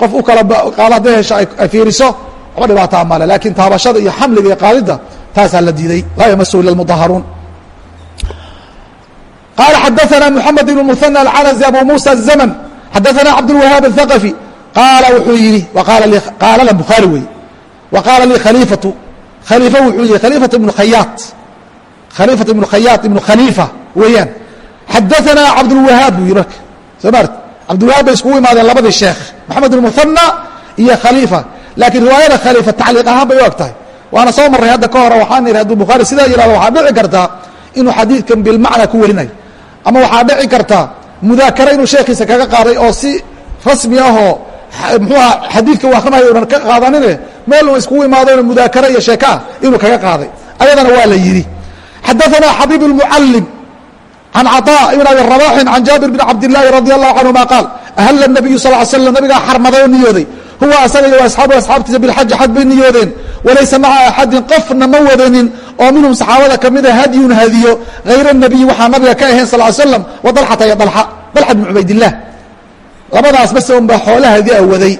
qof u kala qaalo hadday hesho ay fiiriso waxba dhibaataa male laakiin taabashada iyo xamliga iyo qaadidda taasaa la diiday laa yamasu ila mudaharuun qaala xadaثana mحamed ibn muثنى alcanaزي abu muسى الزmن xadaثana cabdالwahaab الثaqفي qaala wuxuu yihi qaala bukhaari wey wa qaala lii khaliifatu khaliifa wuxuu yihi khaliifat ibnu khayaat khaliifat ibnu khayaat ibnu khaliifa weeyaan xadaثana cabdالwahaab buu yihi marka soo maart cabdulwahaab bay iskugu imaadeen labadii sheekh maxamed almuhana iyo khaliifa laakiin riwaayada khaliifa tacliiq ahaan bay u eg tahay waana soo marray hadda ka hore waxaan ihi hadduu bukhaari sidaa yihahdo waxaa dhici kartaa inuu xadiidkan bilmacna ku warinayo ama waxaa dhici kartaa mudaakara inuu sheekiisa kaga qaaday oo si rasmi ahoo muxuuaha xadiidka uu akrinaayo unan ka qaadanine meel un iskugu imaadona mudaakara iyo sheeka ah inuu kaga qaaday. Ayadana waa la yidhi. Xadaanaa xabiib lmucalim can caطa ibn abi rabaxin can jaabir bn cabdillaahi radi allahu canhuma qaal ahalla nabiyu sal slam nabigaa xarmaday oo niyooday huwa asaga iyo asxaabu asxaabtiisa bilxaji xaj bay niyoodeen walaysa maca axadin qofna ma wadanin oo minhum saxaabada kamida hadyun hadiyo hayra nabiyi waxaa nabiga ka ahayn sal slam wa dalxata iyo dalxa dalxa bn cubaydilah labadaas base unbaa xoolo hadiya waday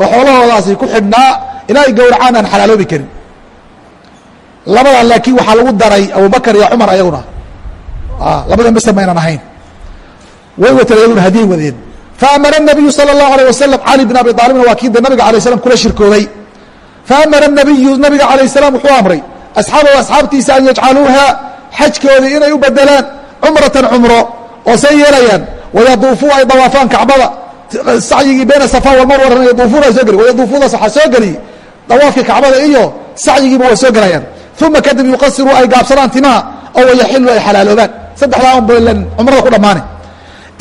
oo xoolahoodaasi ku xidhnaa ilaa ay gowracaan aan xalaaloobi karin labadan laakiin waxaa lagu daray abubakar iyo cumar ayaguna labadan base maynan ahayn way wateen ayaguna hadiyay wadeen faamara الnabiyu salى الlahu alيه wasalam cali bn abi aalibna waa kii de nabiga alay slam kula shirkoobay faamara الnabiyu nabiga alayه الsalaam wuxuu amray asxaabahu asxaabtiisa an yajcaluuha xajkoodii inay u bedelaan cumratan cumro oo say yeelayaan wayaduufuu ay dawaafaan kacbada sacyigii bayna safa walmarwarana yaduufuuna soo geli wayaduufuudaas waxaa soo geliyey dawaafkii kacbada iyo sacyigiiba waa soo gelayaan uma kadib yuqasiruu ay gaabsadaan timaha oo wayaxilu ay xalaaloobaan saddexdaa un balan cumrada ku dhammaane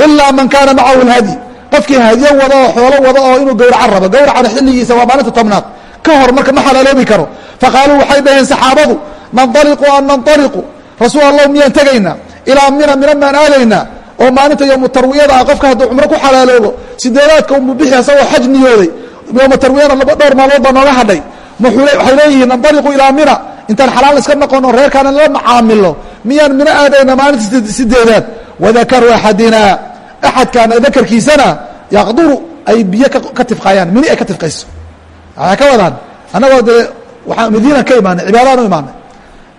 ilaa man kaana macahu lhadyi qofkii hadyo wada oo xoolo wada oo inuu gowraca rabo gowracana xilligiisa waa maalinta tobnaad ka hor marka ma xalaaloobi karo faqaaluu waxay dhaheen saxaabadu nanطaliqu an nanطaliqu rasuul allah miyaan tegaynaa ilaa mina mina maan aadaynaa oo maalinta yowmu tarwiyada ah qofka hadduu cumro ku xalaaloobo sideedaadka unbu bixi asagoo xaj niyooday yowma tarwiyana laba dhowr maalmood baa nooga hadhay waxay leeyihiin nanطaliqu ilaa mina intaan xalaal iska noqono reerkaana la macaamilo miyaan mina aadayna maalinta sideedaad wadakaru axadina axadkaana dakarkiisana yaqduru ay biyo ka tifqayaan mini ay ka tifqayso. Waxay ka wadaan. Annagoo dee waxaa madiina ka imaanay cibaadaan u imaanay.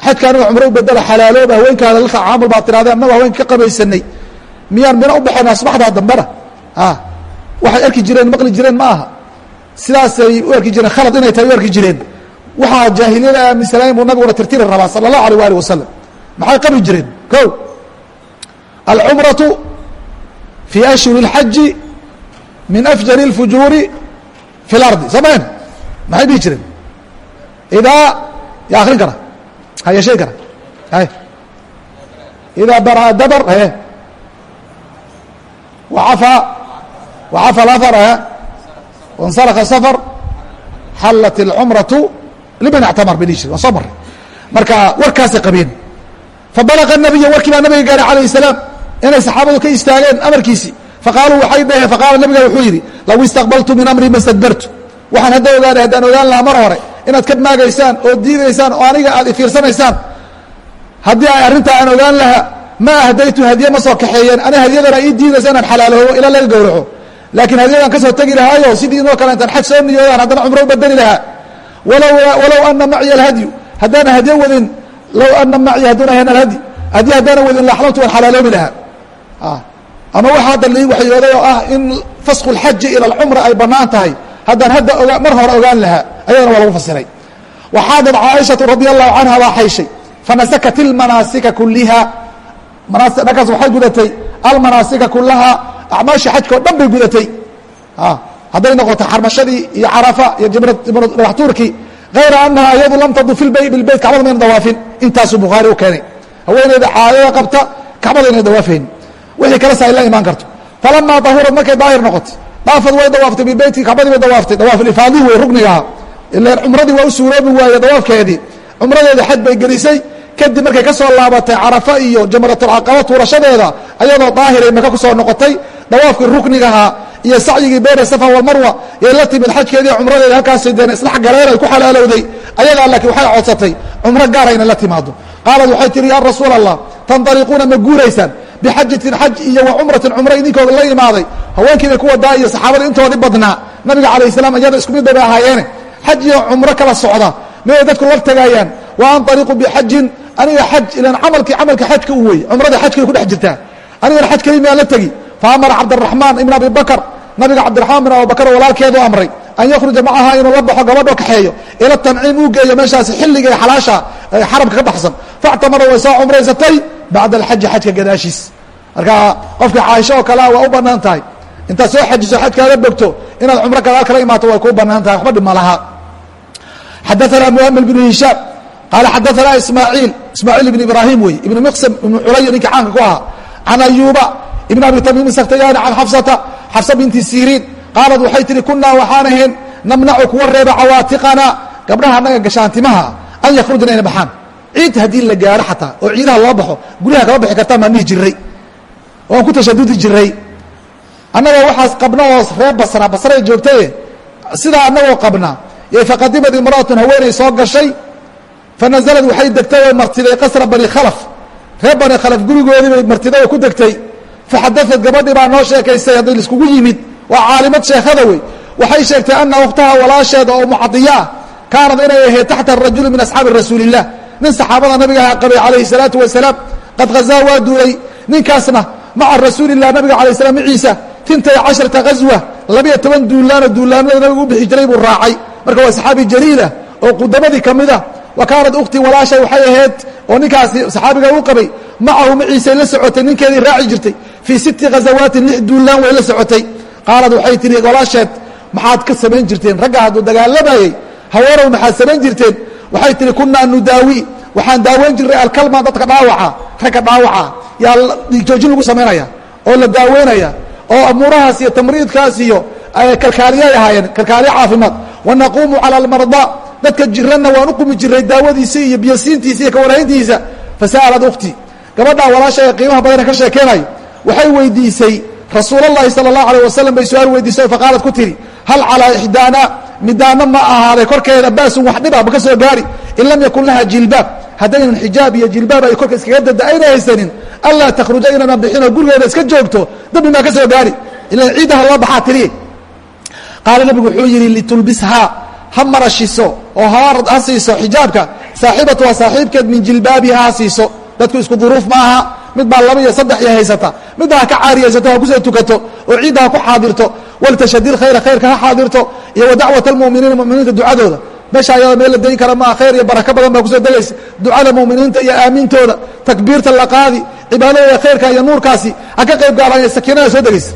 Xajka anaga cumro u bedela xalaalooba haweenkaada la tacaamul baad tirahdeen annagoo haweenka ka qabaysanay miyaan mina u baxayna subaxdaa dambena? Waxay arki jireen maqli jireen ma aha. Sidaasay u arki jireen khalad inay tahay u arki jireen. Waxaa jaahiliyada aaminsanayn buu nabiguna tirtiri rabaa sala allahu alيh waalih wasalam maxay qabri jireen ko alcumraةu fii ashhuri اlxaji min afjari اlfujuuri fi اlardi soo mayn maxay dhihi jireen idaa ya akrin kara haya sheegi kara hay idaa bara dabar he wacafa wacafa alahar he waاnsaraka safar xallat اlcumraةu liman اctamar bay dhihi jireen waa soo maray marka warkaasay qabeen fabalaqa nabiya warkii baa nabiga gaaray calayh salaam inay saxaabadu ka istaageen amarkiisii faqaaluu waxay dhaheen faqaala nabiga wuxuu yidhi law istaqbaltu min amri ma stadbartu waxaan hadda ogaanay haddaan ogaan lahaa mar hore inaad ka maagaysaan oo diidaysaan oo aniga aad ifiirsanaysaan haddii ay arrintaa aan ogaan lahaa ma ahdaytu hadiye ma soo kaxeeyeen ani hadyadana ii diidaysa inaan xalaaloobo ilaa laga gowraco laakiin hadyadaan ka soo tegi lahaayo sidii inoo kale intaan xaj soo niyoodaan haddana cumro u badeli lahaa walow ana maciya alhadyu haddaana hadyo wadin low ana maciya hadduuna ahayn alhadyi haddii haddaana wadin laxlamtu waan xalaaloobi lahaa ama waxa hadda waxyooday oo ah in fasku اlxaji ila alcumra ay bannaan tahay haddaan hadda mar hore ogaan lahaa ayadana waa lagu fasiray waxaadad caaishatu radi allahu canha baa xayshay fanasakat ilmanaasika kuliha dhankaas waxay gudatay almanaasika kulaha acmaashii xajka o dhan bay gudatay hadday noqoto xarmashadii iyo carafa iyo dhagax hayra anaha iyadu lam taduf bilbeyt kacbada mayna dawaafin intaasuu bukhaari u keenay haweeneyda caadada qabta kacbada inay dawaafayn wixii kale sa ay la imaan karto falamaa dahurad markay daahir noqotay daafad way dawaaftay bilbeyti kacbadii bay dawaaftay dawaaf ifaadihi wey rugnigaha ilan cumradii waa u suuroobi waaye dawaafkeedii cumradeedii xaj bay gelisay kadib markay ka soo laabatay carafa iyo jamratulcaqaba tuurashadeeda ayadoo daahiray maka ku soo noqotay dawaafkii ruknigahaa iyo sacyigii beyna safa walmarwa yay la timid xajkeedii cumradeeda halkaasay deen isdhex galeen ay ku xalaalowday ayadaa laakiin waxay codsatay cumro gaara inay la timaado qaalad waxay tihi yaa rasuul allah tandaliquuna ma guuraysaan? Bixajatin xaj iyo wa cumratin cumro idinkooda la imaaday. Haweenkii bay ku wadaa iyo saxaabada intoodii badnaa nabiga calayh salaam iyada isku mid bay ahaayeene xaj iyo cumro kala socda miyay dadku la tagaayaan. Wa analiqu bixajin aniga xaj ilan camalkii camalka xajka u wey cumrada xajkay ku dhex jirtaa. Anigana xaj keli miyaan la tegi faamara cabdiraxmaan ibn abi bakr nabiga cabdiraxmaan bin abubakr walaalkeedu amray an yakhruja macaha inuu la baxo gabadho kaxeeyo ila tanciim uu geeyo meeshaasi xilliga xalaasha xarabka ka baxsan factamara way soo cumraysatay bacda alxaji xajka gadaashiis marka qofka caaisho oo kalea waa u bannaan tahay intaad soo xajiso xajkaaga bogto inaad cumro gadaal kala imaato way kuu bannaan tahay waxba dhima laha xadaana muamil bn hishaam qaala xadaana ismaaciil ismaaciil ibn ibraahim wey ibn miqsam ibn culay ninka caanka ku ahaa can ayuuba ibn abi tamiimi sakhtayaani can xafsata xafsa binti siriin qaalad waxay tihi kunaa waxaan ahayn namnacu kuwa reeba cawaatiqana gabdhaha annaga gashaantimaha an yakhrujna inay baxaan ciid haddii la gaaro xataa oo ciidaha loo baxo guryaha kama bixi kartaan baan dhihi jiray oan ku tashadudi jiray. Annagoo waxaas qabna oo reer basra basray joogtaye sidaa annagoo qabna y faqadimad imra'atun haweeney soo gashay fanazalad waxay degtay way martiday qasra bani khalaf. Reer bani khalaf gurigoodii bay martiday oo ku degtay faxadaad gabadhii baa noo sheekaysay hadday laiskugu yimid waa caalimad sheekhada wey waxay sheegtay ana ukhtaha walaasheeda oo mucadiya ah kaanad inay ahayd taxta rajuli min asxaabi rasuuli illah nin saxaabada nabigaha qabay calayhi salaatu wasalaam qad hazaa waa duulay ninkaasna maca rasuulilah nabiga alay slam maciisa tintay casharata ghaswa labiyo toban duulaano duulaanada nabigu u bixi jiray buu raacay marka waa saxaabi jaliila oo qudamadii ka mid a wa kaanat ukhtii walaashay waxay ahayd oo ninkaasi saxaabiga u qabay macahu maciisay la socotay ninkeedii raaci jirtay fii sitti ghazawaatin lix duulaan way la socotay qaalad waxay tihi walaasheed maxaad ka samayn jirteen ragga hadduu dagaalamayey haweenow maxaad samayn jirteen waxay tihi kunaa nudaawi waxaan daaweyn jirnay alkalma dadka dhaawaca ragga dhaawaca yaa dhiigjoojin lagu samaynaya oo la daaweynaya oo amuurahaas iyo tamriidkaas iyo kalkaaliyay ahaayeen kalkaaliya caafimaad wanaquumu cala almardaa dadka jiranna waan u jiray daawadiisa iyo biyasiintiisa iyo kawarhayntiisa fasa'alad ukhti gabadhaa walaasha ee qiimaha badana ka sheekeenayo waxay weydiisay rasuul اlahi salى الlahu alيه wasalam bay su-aal weydiisay faqaalad ku tihi hal calىa ixdaana midaana ma ahaaday korkeeda baasun wax dhiba ma ka soo gaari in lam yakun laha jilbaab haddaynan xijaab iyo jilbaab ay korka iskaga dada ayna haysanin anlaa takhruja inaanan bixinoo gurigeeda iska joogto dambi maa ka soo gaari ilan ciiddaha loo baxaa tiriye qaala nabigu wuxuu yihi litulbishaa ha marashiso oo ha siiso xijaabka saaxibatuha saaxiibkeed min jilbaabiha ha siiso dadku isku duruuf ma aha mid baa laba iyo saddex iyo haysata. Midba ha ka caariyaysato ha ku soo tukato. Oo ciidda ha ku xaadirto. Waltashadi khayra khayrka ha xaadirto. Iyo wa dacwat almuminiina muminiinta ducadooda. Meesha ayada meel la dayin kara maa khayr iyo barako badan baa ku soo degaysa. Ducada muminiinta iyo aamiintooda. Takbiirta la qaadi cibaadadooda khayrka iyo nuurkaasi ha ka qayb gaalaan iyo sakiinada soo degaysa.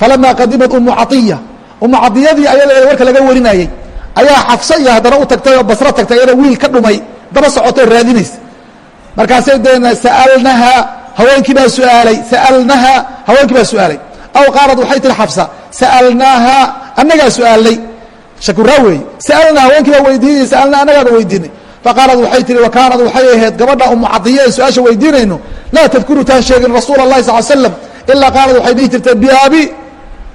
Falamaa qadimat umu caiya umu cadiyadii ayada warka laga warinayey ayaa xafso iyo haddana u tagtay oo basro tagtay iyada wiil ka dhumay. Daba socotoo raadinaysa markaasay deen sa'alnaha haweenkii baa su'aalay sa'alnaha haweenkii baa su'aalay. Aw qaalad waxay tihi xafsa sa'alnaaha annagaa su'aalnay. Shakuraa weeye. Sa'alnaa haweenkii baa weydiinay sa'alnaa annagaana weydiinay. Faqaalad waxay tihi wa kaanad waxay ahayd gabadha umu cadiya ee su'aasha weydiinayno? Laa tadkuru taan sheegin rasuula اllahi sal slam ilaa qaalad waxay dhihi jirtay biaabi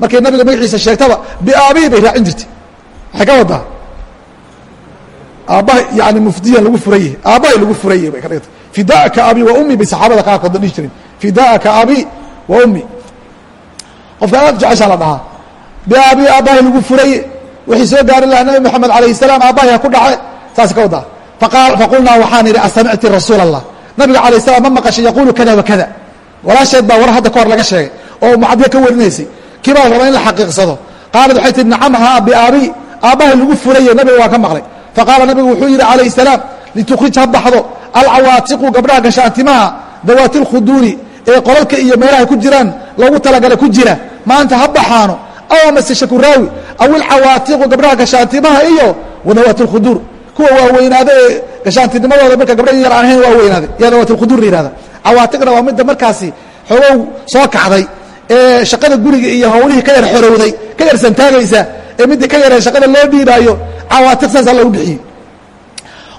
markay nabiga magaciisa sheegtaba biaabi bay raacin jirtay. Waxay ka wadaa aabbaha yani mufdiyan lagu furaye aabbahay lagu furaye bay ka dhigtay fidaaka abi wa ummi bay saxaabada qaarkood dhihi jireen fidaaka abi wa ummi. Qofka aad jeceshaa la dhahaa. Biaabi aabbahay lagu furaye wixii soo gaari lahaa nabi moxamed alayh salaam aabbahay ha ku dhace saas ka wadaa faqulnaa waxaan idhi asamicti rasuul allah nabiga alayh salam ma maqashay yaquulu kada wa kada. Walaasheed baa war hadda ka hor laga sheegay. Oo mucadiya ka warinaysay kii baa raba in la xaqiiqsado. Qaalad waxay tihi nacam haa biaabi aabbahay lagu furaye nabiga waa ka maqlay. Faqaala nabigu wuxuu yidhi calayh salaam litukrij ha baxdo alcawaatiqu gabdhaha gashaantimaha dawaati lkhuduuri ee qolalka iyo meelaha ku jiraan loogu talagala ku jira maanta ha baxaano aw amase shakuraawi aw ilcawaatiqu gabdhaha gashaantimaha iyo wadawaati lkhuduur kuwa waaweynaada ee gashaantinimadooda marka gabdha yar aan ahayn waa weynaaday dawaati lkhuduur la yihahda cawaatiqna waa midda markaasi xoogow soo kacday ee shaqada guriga iyo hawlihii ka yar xorowday ka yar santaagaysa ee midda ka yaree shaqada loo dhiibaayo cawaatiq saasaa loogu bixiyey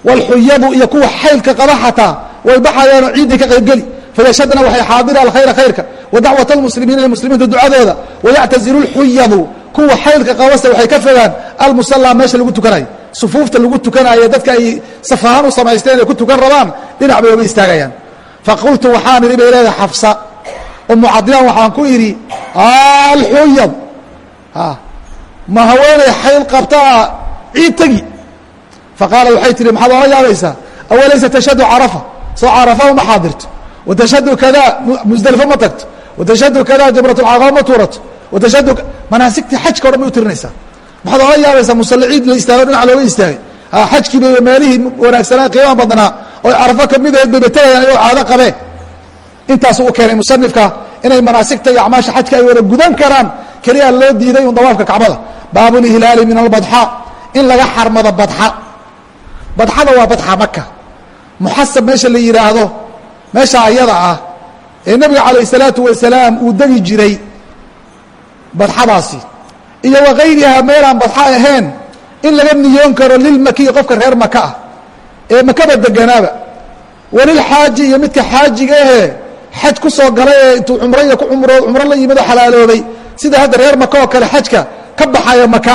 wlxuyadu iyo kuwa xaylka qaba xataa way baxayaanoo ciiday ka qaybgeli fayashadna waxay xaadira alkhayra khayrka wa dacwat lmuslimiina muslimiinta ducadooda wayactazilu lxuyadu kuwa xaylka qabase waxay ka fogaan almusallaa meesha lagu tukanayo sufuufta lagu tukanayo dadka ay safahan u samaysteen ay ku tukan rabaan dhinac bay oga istaagayaan. Faqultu waxaan idhi bay leedahay xafsa umu waxaan ku idhi alxuyad. Ma haweenay xayl qabtaa? Ciid tegi faqaala waxay tihi maxaad oola yaabaysaa awalaysa tashhadu carafa soo carafa uma xaadirto watashhadu kada musdelifo ma tagto watashhadu kada jamratulcaqaba ma tuurato watashhadu manaasigtii xajka o dhan bay u tirinaysaa maxaad oola yaabaysaa musalli ciid la istaago dhinac looga istaagay xajkii bay meelihii wanaagsanaa qiimaha badnaa oo carafo ka mid ahayd bayba tegayaan iyagoo caado qabee intaasuu u keenay musanifka inay manaasigta iyo acmaasha xajka ay wada gudan karaan keliyaa loo diiday un dawaafka kacbada baabulihlaali min albadxa in laga xarmado badxa badxada waa badxa maka muxasab meesha la yidhaahdo meesha ayada ah ee nebiga calayh salaatu wasalaam uu degi jiray badxadaasi. Iyo wakayriha meelaan badxa ahayn in laga niyoon karo lilmakiyi qofka reer maka ah ee makaba deganaaba walilxaaji iyo midka xaajiga ahee xaj ku soo galay ee intuu cumraya ku umro cumro la yimid oo xalaaloobay sida hadda reer maka oo kale xajka ka baxayo maka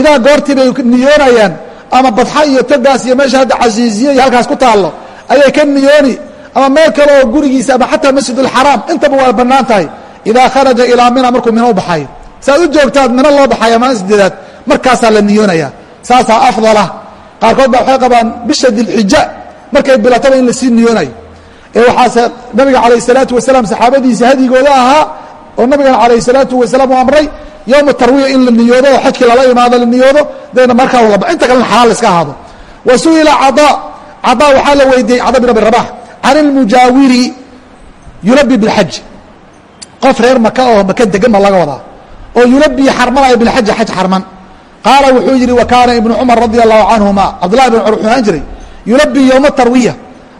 idaa goortii bay niyoonayaan ama badxa iyo togaas iyo meesha hadda casiiziye iyo halkaas ku taallo ayay ka niyooni ama meel kale oo gurigiisa ama xataa masjid ulxaraam intaba waa bannaan tahay. Idaa kharaja ilaa mina markuu mina u baxayo saaad u joogtaad mina loo baxaya maalin sideedaad markaasaa la niyoonaya saasaa afdalah qaarkood baa waxay qabaan bisha dilxija markay bilataba in la sii niyoonayo ee waxaase nabiga calayh salaatu wasalaam saxaabadiisa hadigooda ahaa oo nabigana calayh salaatu wasalaam uu amray yowma tarwiya in la niyoodo oo xajkii lala imaado la niyoodo deena markaa laba inta kalena xalaal iska ahaado. Wa su'ila cadaa cadaa waxaa la weydiiyey cada bin abi rabax can ilmujaawiri yulabi bilxaj. Qof reer maka oo maka degan ba laga wadaa oo yulabi xarmanaya bilxaji xaj xarman. Qaala wuxuu yidhi wa kaana ibnu cumar radia allahu canhuma. Cabdullahi bin cumar wuxuu ahaan jiray yulabi yowma tarwiya.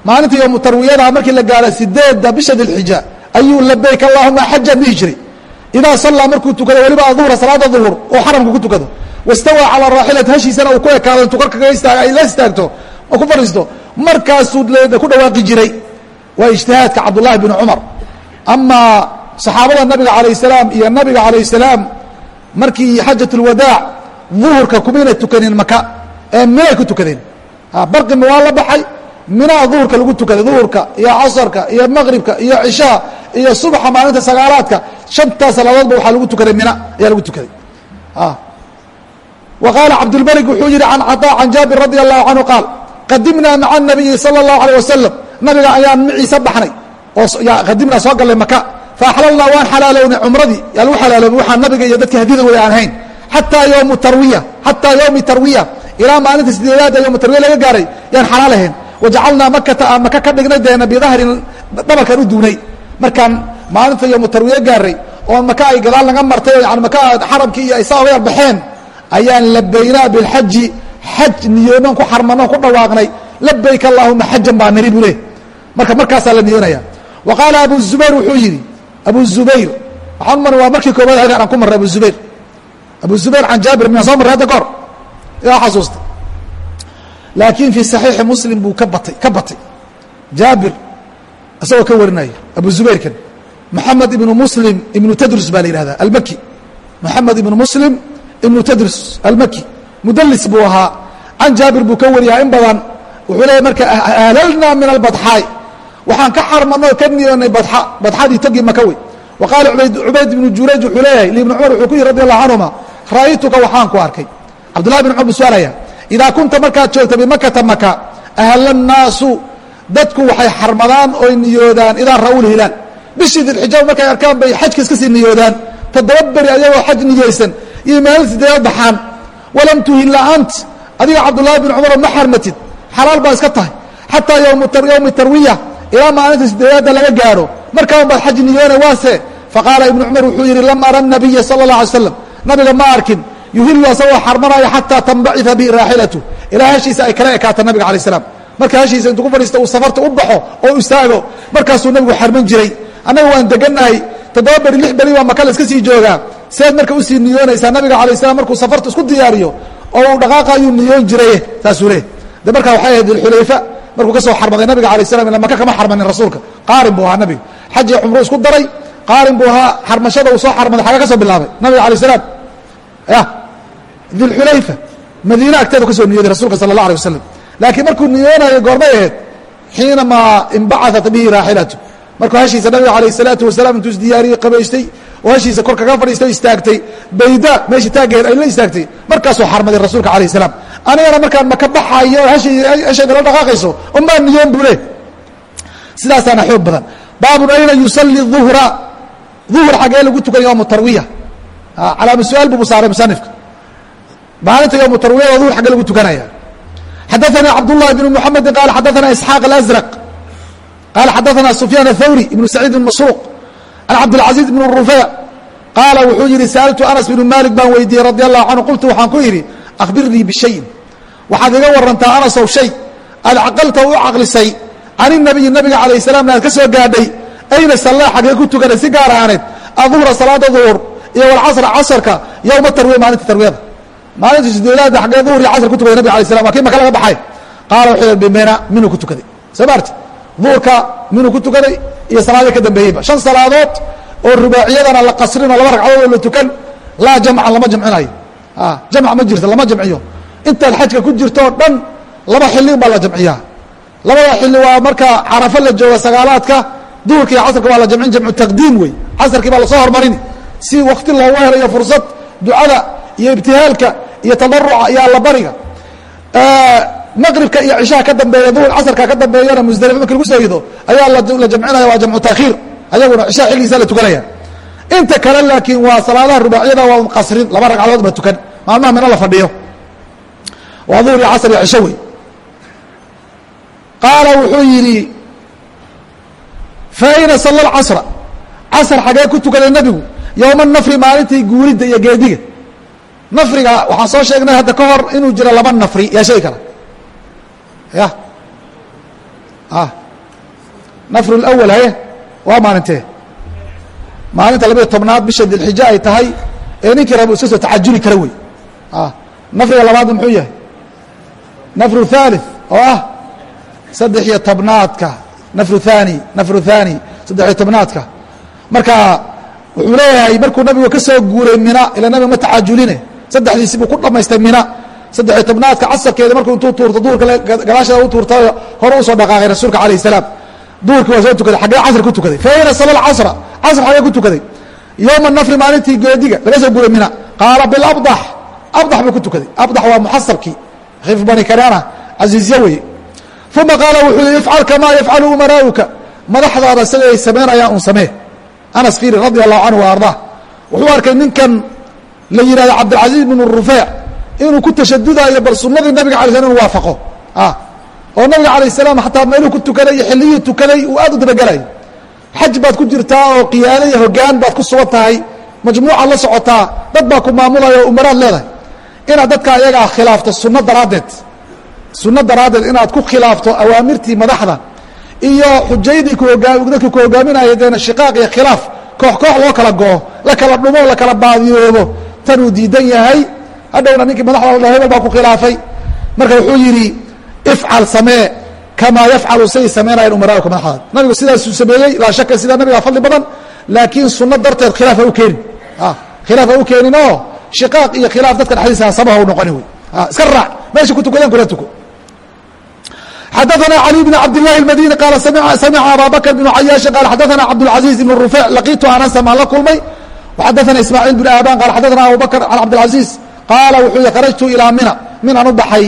Maalinta yowmu tarwiyada markii la gaaro sideedda bisha dilxija ayuu labayk allahuma xajan dhihi jiray. Idaa sallaa markuu tukado weliba aduhra salaada duhur oo xaramka ku tukado wastawaa calaa raaxilati hashiisana uu ku ekaado intuu istaaga ay la istaagto oo ku fadhiisto. Markaasuu ku dhawaaqi jiray. Waa ijtihaadka cabdullahi bni cumar. Amaa saxaabada nabiga calayh salaam iyo nabiga calayh salaam markii xajat lwadaac duhurka kumayna tukanin maka ee minay ku tukadeen barqima waa la baxay? Minaa duhurka lagu tukaday duhurka iyo casarka iyo maqribka iyo cishaha iyo subaxa maalinta sagaalaadka shantaa salaadoodba waxaa lagu tukaday mina ayaa lagu tukaday wa qaala cabdulmalik wuxuu yihi can caطaa can jaabir radi allahu canhu qaal qadimnaa maca nabiyi salى اllahu alيه wasalam nabiga ayaan maciisa baxnay oo qadimnaa soo gallay maka faaxlalnaa waan xalaalownay cumradii yaa lagu xalaaloobay waxaa nabiga iyo dadka hadida wada aan hayn xataa yowmu tarwiya xataa yowmi tarwiya ilaa maalinta sideedaada yowmu tarwiya laga gaaray yaan xalaalahayn wajacalnaa makata aan maka ka dhignay deena bidahrin dhabarkaan u duunay markaan maalinta yowmu tarwiya gaaray oo maka ay gadaal naga martay yani maka xaramkii iyo ay saa oga yar baxeen ayaan labaynaa bilxaji xaj niyoonan ku xarmanon ku dhawaaqnay labayk allahuma xajan baa niri buu leh marka markaasaa la niyoonaya wa qaala abu zubayr wuxuu yidhi abu zubayr waxaan umar waa markii koobaad halkan aan ku marray abu zubayr. Abu zubayr can jaabir miyaan soo marray hadda kahor yaa xasuusta. Laakiin fii saxiixi muslim buu ka batay ka batay. Jaabir isagoo ka warinaya abu zubayrkan moxamed ibnu muslim ibnu tadrus baa la yihahda almaki moxamed ibnu muslim ibnu tadrus almaki mudlis buu ahaa. Can jaabir buu ka wariyaa in badan. Wuxuu leeyahy marka ahlalna min albadxaay. Waxaan ka xarmanoo ka niyoonay badxa badxadii togi maka wey wa qaala cubayd ibnu jurayj wuxuu leeyahay libni cumar wuxuu ku yihi radi allahu canhuma ra'aytuka waxaan ku arkay. Cabdullahi bin cumar buu su'aalaya idaa kunta markaad joogta bimakata maka ahalla nnaasu dadku waxay xarmadaan oy niyoodaan idaa ra'uu lhilaal bishii dilxijaab markay arkaan bay xajka iska niyoodaan. Toddoba beri ayagoo xaj niyeysan. Iyo maalin sideeda baxaan? Walam tuhilla ant adiga cabdullaahi bin cumar ma xarmatid. Xalaal baa iska tahay. Xataa yowmi tarwiya ilaa maalinta sideedaadda laga gaadho markaan baad xaj niyoona waase. Faqaala ibnu cumar wuxuu yidhi lam ara nabiya sala اllah alay slam nabiga ma arkin. Yuhilu asagoo xarmanaya xataa tanbacida bi raaxilatu ilaa heshiisa ay kala ekaata nabiga alay slam marka heshiisa intuu ku fadhiista uu safarta u baxo oo istaago markaasuu nabigu xarman jiray. Annaga waan degannahay toddoba beri lix beri waa maka la iska sii joogaa seed marka u sii niyoonaysaa nabiga alay slam markuu safarta isku diyaariyo oo uu dhaqaaqayuu niyoon jiray. Saasuu leeh de markaa waxay ahayd dilxulayfa markuu ka soo xarmaday nabiga alay slam ila maka kama xarmanin rasuulka. Qaarin buu ahaa nabiga xaj iyo cumro isku daray. Qaarin buu ahaa xarmashada uu soo xarmaday xagga ka soo bilaabay. Nabiga alay salaam ya dilxulayfa madiine agteedu ka soo niyooday rasuulka sala allah alay wasalam laakiin markuu niyoonayo goormay ahayd xiinamaa inbacaat bihi raaxilatu. Markuu hashiisa nabiga alayh salaatu wasalaam intuu isdiyaariyey qabaystay oo hashiisa kor kaga fadhiistay istaagtay bayda meeshii taaggeed ay la istaagtay markaasuu xarmaday rasuulka alayh salaam. Anigana markaan maka baxayo oo hashayda la dhaqaaqayso unbaa niyoon buu leh sidaasaana xoog badan. Baabun ayna yusalli duhra duhr xaggee lagu tukan yowmu tarwiya. Calaama su'aal buu saaray musanifka. Maalinta yowmu tarwiyada duhr xagge lagu tukanaya xadaثana cabdullahi bn mxamedi qaala xadaثana isxaaq alazraq qaala xadaثana sufyaan athawri ibnu saciid bn masruuq can cabdilcaziiz bn rufeyc qaala wuxuu yihi sa'altu anas bnu malik baan weydiiyey radi allahu canhu qultu waxaan ku yidhi akhbirnii bishayin waxaad iga warantaa anasow shay aad caqalta u caqlisay can inabiyi nabiga calayh salaamna aad ka soo gaadhay ayna sallaa xaggee ku tukanay si gaar ahaaneed aduhra salaada duhur iyo walcasra casarka yowma tarwiya maalinta tarwiyada maalinta sideedaada xaggee duhur iyo casr ku tukaday nabig alay slam waa kii maka laga baxay. Qaala wuxuu yihi bimina minuu ku tukaday. Soo maarti duhurka minuu ku tukaday iyo salaadii ka dambeeyeyba shan salaadood oo rubaaciyadana la qasrin oo laba ragcadood oo la tukan laa jamcan lama jamcinayo. Jamc ma jirto lama jamciyo. Intaad xajka ku jirto o dhan laba xilin baa la jamciyaa. Labada xili waa marka carafo la jooga sagaalaadka duhurka iyo casrka waa la jamcin jamcu taqdiim wey. Casarkii baa la soo hormarini. Si wakti loogu helayo fursad ducada iyo ibtihaalka iyo tadaruca iyo allabariga maqribka iyo cishaha ka dambeeya duhur casarka ka dambeeyana musdalifa marki lagu sooyido ayaa la jamcinaya waa jamcu taakhiir. Ayaguna cishaha xilligiisa la tukanaya. Inta kale laakiin waa salaadaha rubaaciyada waa qasrin laba ragcadood ba tukan. Maalmaha mina la fadhiyo. Waa duhur iyo casr iyo cisho wey qaala wuxuu yidhi fa ayna salla lcasra casr xagee ku tukaday nebigu yowma nafri maalintii guuridda iyo geediga nafriga waxaan soo sheegnay hadda ka hor inuu jiro laba nafri yaa sheegi kara. Ya a nafru lawal haye waa maalintee maalinta labayo tobnaad bisha dilxija ay tahay ee ninkii raba iska soo tacajuli kara wey. Nafriga labaadna muxuu yahay? Nafru thalith oo ah saddex iyo tobnaadka. Nafru thani nafru thani saddex iyo tobnaadka. Marka wuxuu leeyahay markuu nabigu ka soo guuray mina ila nabiga ma tacajuline saddexdiisi buu ku dhamaystay mina. Saddex iyo tobnaadka casarkeeda markuu intuu tuurto duurka gadaasheeda u tuurta hore u soo dhaqaaqay rasuulka alayh salaam. Duurkii waa soo tukaday xaggee casr ku tukaday. Fa ayna sala casra casr xaggee ku tukaday. Yowma nafri maalintii geediga laga soo guuray mina. Qaala bilabdax abdax buu ku tukaday. Abdax waa muxasabkii khiif bani kanaana casiizya weye uma qaala wuxuu yihi ifcal kamaa yafcalu umaraauka madaxdaada siday samaynayaan un samee? Anas fiiri radi allahu canhu wa ardaa wuxuu arkay ninkan la yihahdo cabdilcaziiz bnu rufeec inuu ku tashadudayo bal sunadii nabiga alay slam inu waafaqo oo nabiga alayh salaam xataa meeluu ku tukaday iyo xilliyii tukaday uu aad u dabagelayo xaj baad ku jirtaa oo qiyaado iyo hogaan baad ku sugan tahay majmuucaad la socotaa dad baa ku maamulaya oo umaraad leedahay. Inaad dadka ayagaa khilaafto sunno daraaddeed. Sunno daraaddeed inaad ku khilaafto awaamirtii madaxda iyo xujaydii dadkii ku hogaaminaya deena shiqaaq iyo khilaaf. Koox koox loo kala go'o la kala dhumo la kala baadiyoobo tanuu diidan yahay hadhowna ninkii madaxda hebel baa ku khilaafay marka wuxuu yidhi ifcal samee kamaa yafcalu say samaynayaan umaraauka madaxdaada nabigu sidaasuu sameeyey laa shaka sidaa nabigaa fadli badan laakiin sunno darteed khilaaf ha u keenin khilaaf ha u keenin oo shiqaaq iyo khilaaf dadka dhexdiisa sabaha u noqoni wey iska raac meesha ku tukadeen kula tuko xadaثna عlي بن cabd الlahi الmadini qaala samca abا bakr بن cayaaشhi qaal xadaثna cabdالعaزيز بن rufيع laqitu anasa maan la kulmay xadana ismaaciil bn aban qaal xadana abubakr an cabdilcasiis qaala wuxuu yihi kharajtu ilaa mina min aan u baxay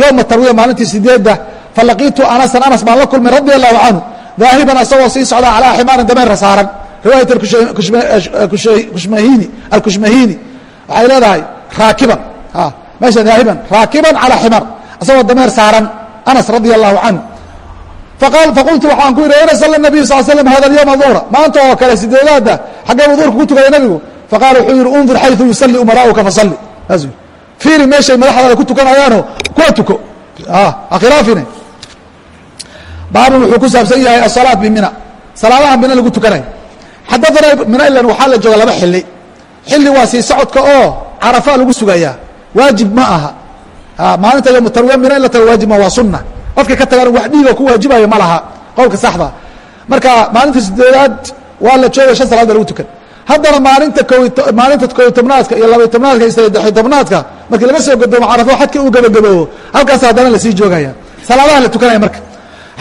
yowma tarwiya maalintii sideedda falaqiitu anasan anas baan la kulmay radia allahu canhu daahiban asagoo sii socda calaa ximaarin dameera saaran riwaayat kushmahini alkushmahiini waxay leedahay raakiban meesha daahiban raakiban calaa ximaar asagoo dameer saaran anas radia allahu canhu faqultu waxaan ku yidhi sala nabiyu sal slam hada alyawma duhra maanta oo kale sideedaada xaggee buu duhurka ku tukaya nabigu faqaala wuxuu yihi undur xayu yusalli umaraa'uka fasalli fiiri meeshay madaxdaada ku tukanayaano kuwa tuko khilaafine baabun wuxuu ku saabsan yahay asalaat bimina salaadaha mina lagu tukanayo xadaana mina ilan waxaa la jooga laba xili xili waa sii socodka oo carafa lagu sugayaa waajib ma aha maalinta yom tarwiya mina in la tago waajib ma waa sunna qofka ka tagaan wax dhiigo ku waajibayo ma laha qowlka saxda. Marka maalinta sideedaad waa la jooga shan salaada lagu tukan. Haddana maalinta maalinta kooiy tobnaadka iyo labay tobnaadka iyo saddexi tobnaadka markii laga soo godoomo carafo xadkii uu gabagaboobo halkaas haddana la sii joogaya. Salaadaha la tukanaya marka.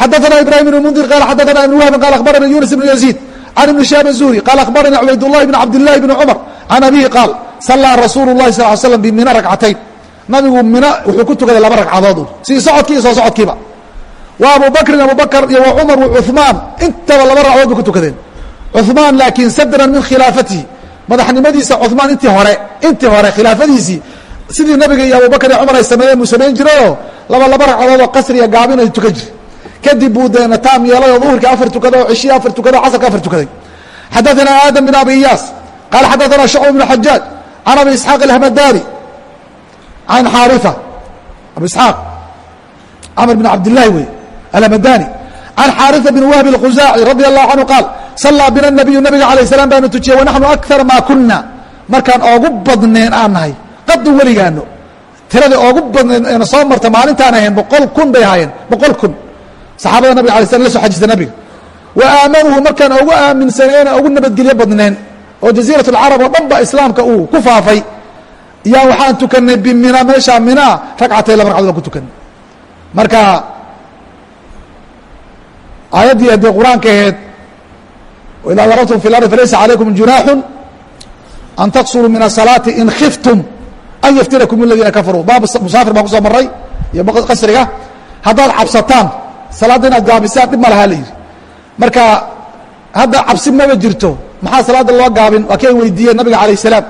Xadaana ibrahim ibn mndir qaala xadaana ibn wahbin qaala akhbarana yunis ibn yaziid can ibni shihab zuhri qaala akhbarana cubaydاllahi bn cabdillahi bni cumar can abihi qaal sallaa rasuulu اlahi sal l slam bimina rakcatayn nabigu mina wuxuu ku tukaday laba ragcadood sii socodkii iyo soo socodkiiba waa abubakrin abubakr iyo wa cumar cumaan intaba laba raacdood bay ku tukadeen. Cumaan laakiin sadran min khilaafatihi. Madaxnimadiisa cumaan intii hore intii hore khilaafadiisii. Sidii nabiga iyo abubakr iyo cumar ay sameeyeen muu samayn jirayoo laba laba ragcadood qasriya gaabin ay tukan jiri kadib buu deena taam yeelay oo duhurkii afar tukaday oo cishihii afar tukaday o casarka afar tukaday. Xadaثanaa aadam bin abi iyaas. Qaala xadaثanaa shacb bn xajaaj can abi isxaaq alhamadaani can xaarifa. Abu isxaaq. Camr bin cabdillahi wey alhamadani can xaariثa bn wahbi اlkhuzaaci radi allahu canhu qaal salaa bina nabiyu nabiga alayه الsalaam baanu tujiyey wanaxnu akar maa kuna markaan oogu badneen aan nahay qadu weligaano tiradii oogu badneen eena soo marta maalintaan ahayn boqol kun bay ahaayeen boqol kun saxaabada nabiga alay slam la soo xajista nabiga wa aamanuhu markaan ugu aaminsaneena ugu nabadgelyo badneen oo jaziirat اlcarab oo dhan ba islaamka uu ku faafay yaa waxaan tukanay bimina meeshaa minaa ragcatay laba ragcadood baan ku tukanay marka aayaddii haddii qur'aanka aheed waidaa darabtum fi lardi falaysa calaykum junaaxu an taqsuruu min asalaati in khiftum an yaftinakum aladiina kafaruu. Baab musaafir baan ku soo maray iyo qasriga. Haddaad cabsataan salaadda inaad gaabisaan dhib ma lahaa la yidhi marka hadda cabsi maba jirto maxaa salaadda loo gaabin? Waa kay weydiiyeen nabiga alayh salaam.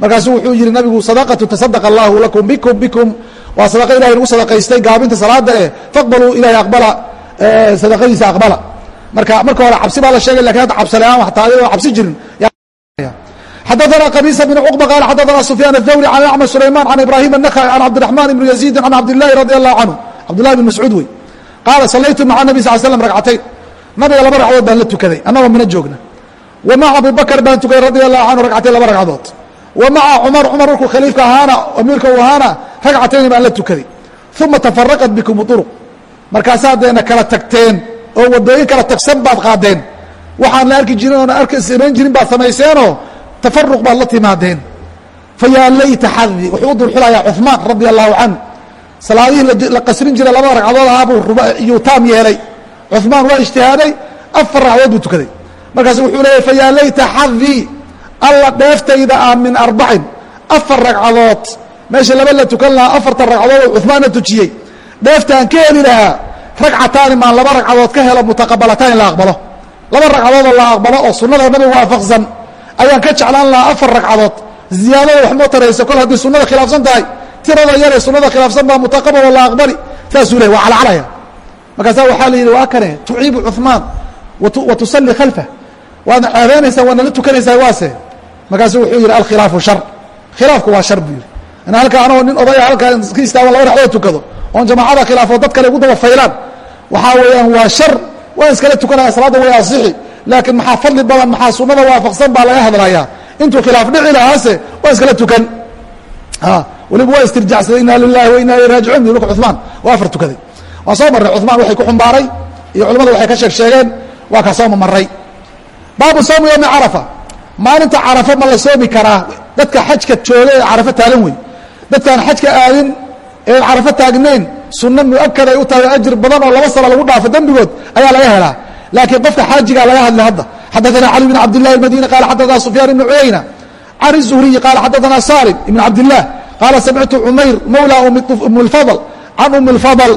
Markaasuu wuxuu yihi nabigu sadaqatu tasadaq allahu lakum bikum bikum. Waa sadaqa ilahay nagu sadaqaystay gaabinta salaada eh faqbaluu ilahay aqbala sadaqadiisa aqbala marka marka hore cabsi baa la sheegay lakin hadda cabsi la-aan wax taadi oo cabsi jirin xadaثna qabisa بn cqba qala xadaثna sufyaan الthawri can acmar sulayman can ibrahim الnakhaci can cabdiرaحman ibn yaziidi can cabdillahi radi allahu canhu cabdillahi bn mascuud wey qaala salaytu maca nabi sal slam ragcatayn nabiga laba ragcadood baan la tukaday annagoo mina joogna wa maca abi bakr baan tukaday radi allahu canhu ragcatayn laba ragcadood wa maca cumar cumar markuu khaliifka ahaana amiirka uu ahaana ragcatayni baan la tukaday uma tafaraqat bikum uruq markaasaa deena kala tagteen oo wadooyin kala tagsan baad qaadeen waxaan la arki jirin oona arki samayn jirin baad samayseenoo tafaruq baad la timaadeen fa yaa layta xadi wuxuu u dulxulayaa cuثmaan radi allahu canhu salaadihii la qasrin jiray labada ragcadood ahaabuu iyuu taam yeelay cuثmaan waa ijtihaaday afar ragcadood buu tukaday markaasu wuxuu leeyahy fa yaa layta xadii alla dheeftayda ah min arbacin afar ragcadood meesha laba la tukan lahaa afartan ragcadood oo cuثmaanna tujiyey dheeftaan ka heli lahaa ragcataani maan laba ragcadood ka helo mutaqabalatayn la aqbalo. Laba ragcadoodoo la aqbalo oo sunnada nabiga waafaqsan. Ayaan ka jeclaan lahaa afar ragcadood. Ziyaadada wax moo tarayso kol haddii sunnada khilaafsan tahay. Tirada yaree sunnada khilaafsan baa mutaqabal oo la aqbali. Saasuu leh waa calacalaya markaasaa waxaa la yidhi waa kane tuciibu cuثmaan wa tusalli khalfah waadna ceebeynaysaa waadna la tukanaysaa waase. Markaasuu wuxuu yidhi alkhilaafu shar. Khilaafku waa shar buu yidhi in halka anagoo nin odaya halkaa iska istaagan laba ragcadood tukado. Oon jamaacada khilaafoo dad kale ugu daba faylaan. Waxaa weeyaan waa shar. Waan iskala tukanaya salaadda way asixi laakiin maxaa fadli badan maxaa sunada waafaqsan baa laga hadlayaa. Intuu khilaaf dhici lahaase waa iskala tukan. Weliba waa istirjacsaday inaa lilahi wa inaa ilay raajicuun. Bu marka cuثmaan waa afar tukaday. Waan soo marray. Cuثmaan waxay ku xumbaaray iyo culamadu waxay ka sheeg sheegeen waa kaa sooma maray baabu soomi yowmi carafa. Maalinta carafo ma la soomi karaa. Dadka xajka jooga ee carafo taagan wey dadkaan xajka aadin ee carafo taagnayn sunno muakad ay u tahay ajir badan oo laba sano lagu dhaafo dembigood ayaa laga helaa laakiin qofka xaajigaa laga hadlay hadda xadaثana cali bn cabd الlahi اmadini qala xadaثna sufyaan ibn cuyayna can الzuhriyi qala xadaثna salim ibn cabd الlah qaala samictu cumayr mawla um اlfadl can um اlfadl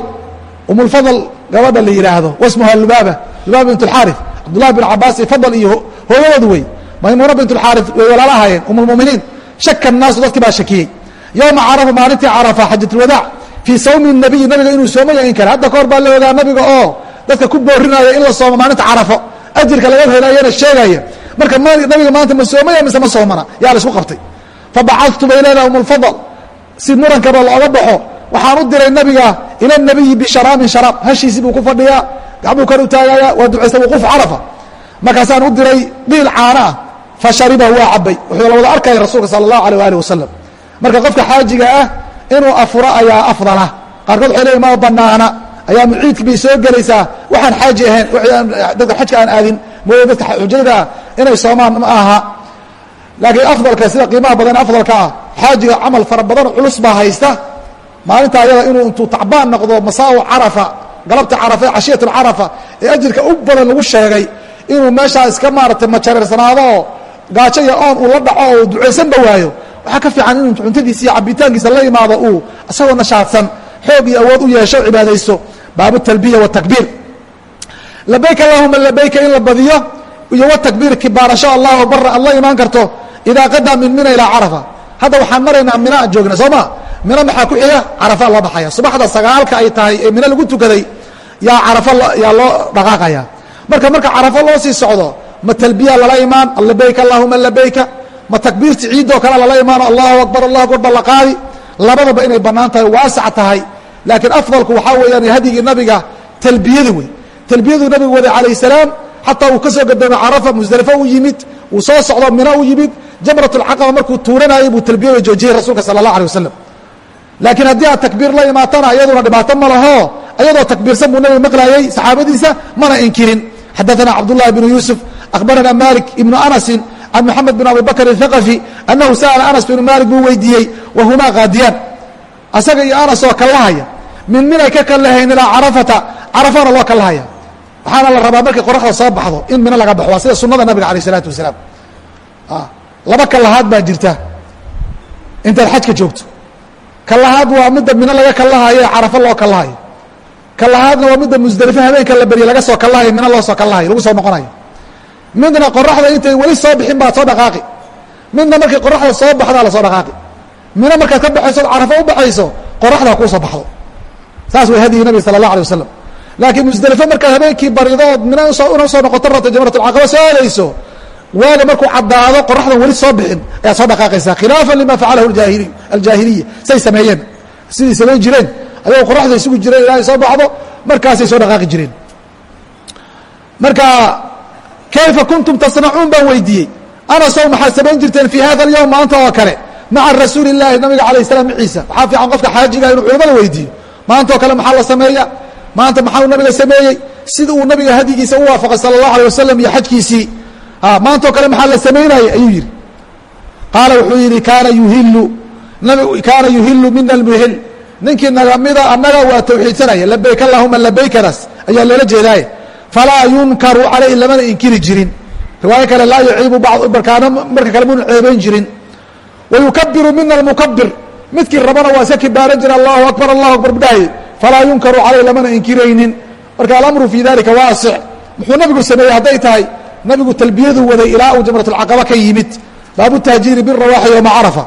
um اlfadl gabadha la yidhaahdo wasmuha lubaaba lubaaba bint اlxaarif cabdullahi bin cabaas iyo fadl iyo hooyadoodu wey maymuuna bint اlxaarif way walaala ahaayeen um اlmuminiin shaka الnaasu dadkii baa shakiyey yowma carafa maalintii carafa xajatulwadaac fii sawmi nabiyi nabiga inuu sooma yahin kara hadda kahor baa la ogaa nabiga oo dadka ku boorinaya in la sooma maalinta carafo ajirka laga helayana sheegaya marka nabiga maanta ma soomaya mise ma soomana yaa la isku qabtay fabacatu bay leedaha umlfadl si murankaba looga baxo waxaan u diray nabiga ila nabiyi bisharaamin sharaab hashiisi buu ku fadhiyaa gacbuu kor u taagaya waa ducaysta wquuf carafa markaasaan u diray dhiil caana ah fa shariba waa cabay wuxuu labada arkaya rasuulka sala allahu aleh waali wasalam marka qofka xaajiga ah inuu afuro ayaa afdala. Qaarkood waxay leeyiin ma banaana ayaa muciidki bay soo gelaysaa. Waxaan xaaji ahayn dadka xajka aan aadin. Mooye dadka xujayda inay soomaan ma aha. Laakiin afdalka sida qiimaha badan afdalka ah xaajiga camal fara badan culus baa haysta. Maalinta ayada inuu intuu tacbaan noqdo masaaw carafa galabta carafa ee cashiyat carafa ee ajirka u badan lagu sheegay inuu meeshaa iska maaratay majareersanaado gaajo iyo oon uu la dhaco oo ducaysanba waayo waxaa ka fiican inuu cuntadiisa iyo cabitaankiisa la imaado uu isagoo nashaadsan xoog iyo awood u yeesho cibaadaysto baabu talbiya watakbiir labayk allahuma labayka in la badiyo iyo watakbiir kibaarasho allahu akbar aad la imaan karto idaa qadaa min mina ilaa carafa. Hadda waxaan maraynaa mina aan joogna soo ma? Mina maxaa ku xiga? Carafa loo baxaya. Subaxda sagaalka ay tahay ee mina lagu tukaday yaa carafa yaa loo dhaqaaqaya. Marka marka carafo loo sii socdo ma talbiya lala imaan? Labayk allahuma labayka ma takbiirti ciidoo kale lala imaano? Allahu akbar allahu akbar ba la qaadi. Labadaba inay bannaan tahay waasac tahay. Laakiin afdalku waxaa weeyaan hadyigii nabiga talbiyada wey talbiyaduu nabigu waday calayh salaam xataa uu ka soo gadoomay carafa musdelifo u yimid uu soo socdo mina u yimid jamrat lcaqaba markuu tuuranayay buu talbiyada joojiyey rasuulka sala allah alay wasalam laakiin haddii aad takbiir la imaatana iyaduna dhibaato ma laho. Ayadoo takbiirsan buu nabiga maqlayay saxaabadiisa mana inkirin. Xadaثana cabdullahi bnu yuusuf akhbarana malik ibnu anasin can maxamed bin abi bakr annahu sa'ala anas binu maalik buu weydiiyey wahumaa qaadiyaan. Asaga iyo anas oo kallahaya min minay ka kallahayn ilaa carafata. Carafana loo kallahaya waxaana la rabaa markay qoraxda soo baxdo in mino laga baxo. Waa sida sunada nabiga alayh isalaatu wasalaam. Ah, laba kallahaad baa jirta. Intaad xajka joogto. Kallahaad waa midda mino laga kallahayo ee carafo loo kallahayo kallahaadna waa midda musdelifo habeenka la berye laga soo kallahayo mino loo soo kallahayo lagu soo noqonayo midna qoraxda intay weli soo bixin baad soo dhaqaaqi. Midna markay qoraxda soo baxdaa la soo dhaqaaqi. Mino markaad ka baxayso od carafo u baxayso qoraxdaa kuu soo baxdo. Saas way hadyigi nabiga sala allah alay wasalam laakiin musdelifo markaad habeenkii barido ood mina una soo noqoto rabto jamrat alcaqaba soo aadayso waaga markuu caddaado qoraxdan weli soo bixin ayaad soo dhaqaaqaysaa khilaafan lima facalahu aahili aljaahiliya. Say sameeyeen. Siday samayn jireen. Ayagoo qoraxda isugu jireen ilaahay soo baxdo markaasay soo dhaqaaqi jireen. Marka kayfa kuntum tasnacuun baan weydiiyey anasow maxaad samayn jirteen fii hada alyowm maanta oo kale maca rasuuli illaahi nabiga alayh salam maciisa waxaa fiican qofka xaajiga inuu culamada weydiiyo maanta oo kale maxaa la sameeya maanta maxaa nabiga sameeyey sida uu nabiga hadyigiisa u waafaqay sala allahu alay wasalam iyo xajkiisii maanta oo kale maxaa la samaynayay ayuu yidhi qaala wuxuu yidhi kaana yuhilu kaana yuhilu mina almuhil ninkii nagamida annaga waa tawxiidsanaya labayk allahuma labaykadaas ayaa loola jeedaaye falaa yunkaru calayhi lamana inkiri jirin. Riwaayo kale laa yuciibu barkaano marka kale muna ceebayn jirin. Wayukabiru mina almukabir midkii rabana waa iska kibaaran jira allahu akbar allahu akbar budhahay falaa yunkaru calayhi lamana inkiraynin. Marka alamru fii dalika waasic muxuu nabigu sameeyey hadday tahay nabigu talbiyadu waday ilaa uu jamratulcaqaba ka yimid. Baabu tahjiiri birawaaxi yowma carafa.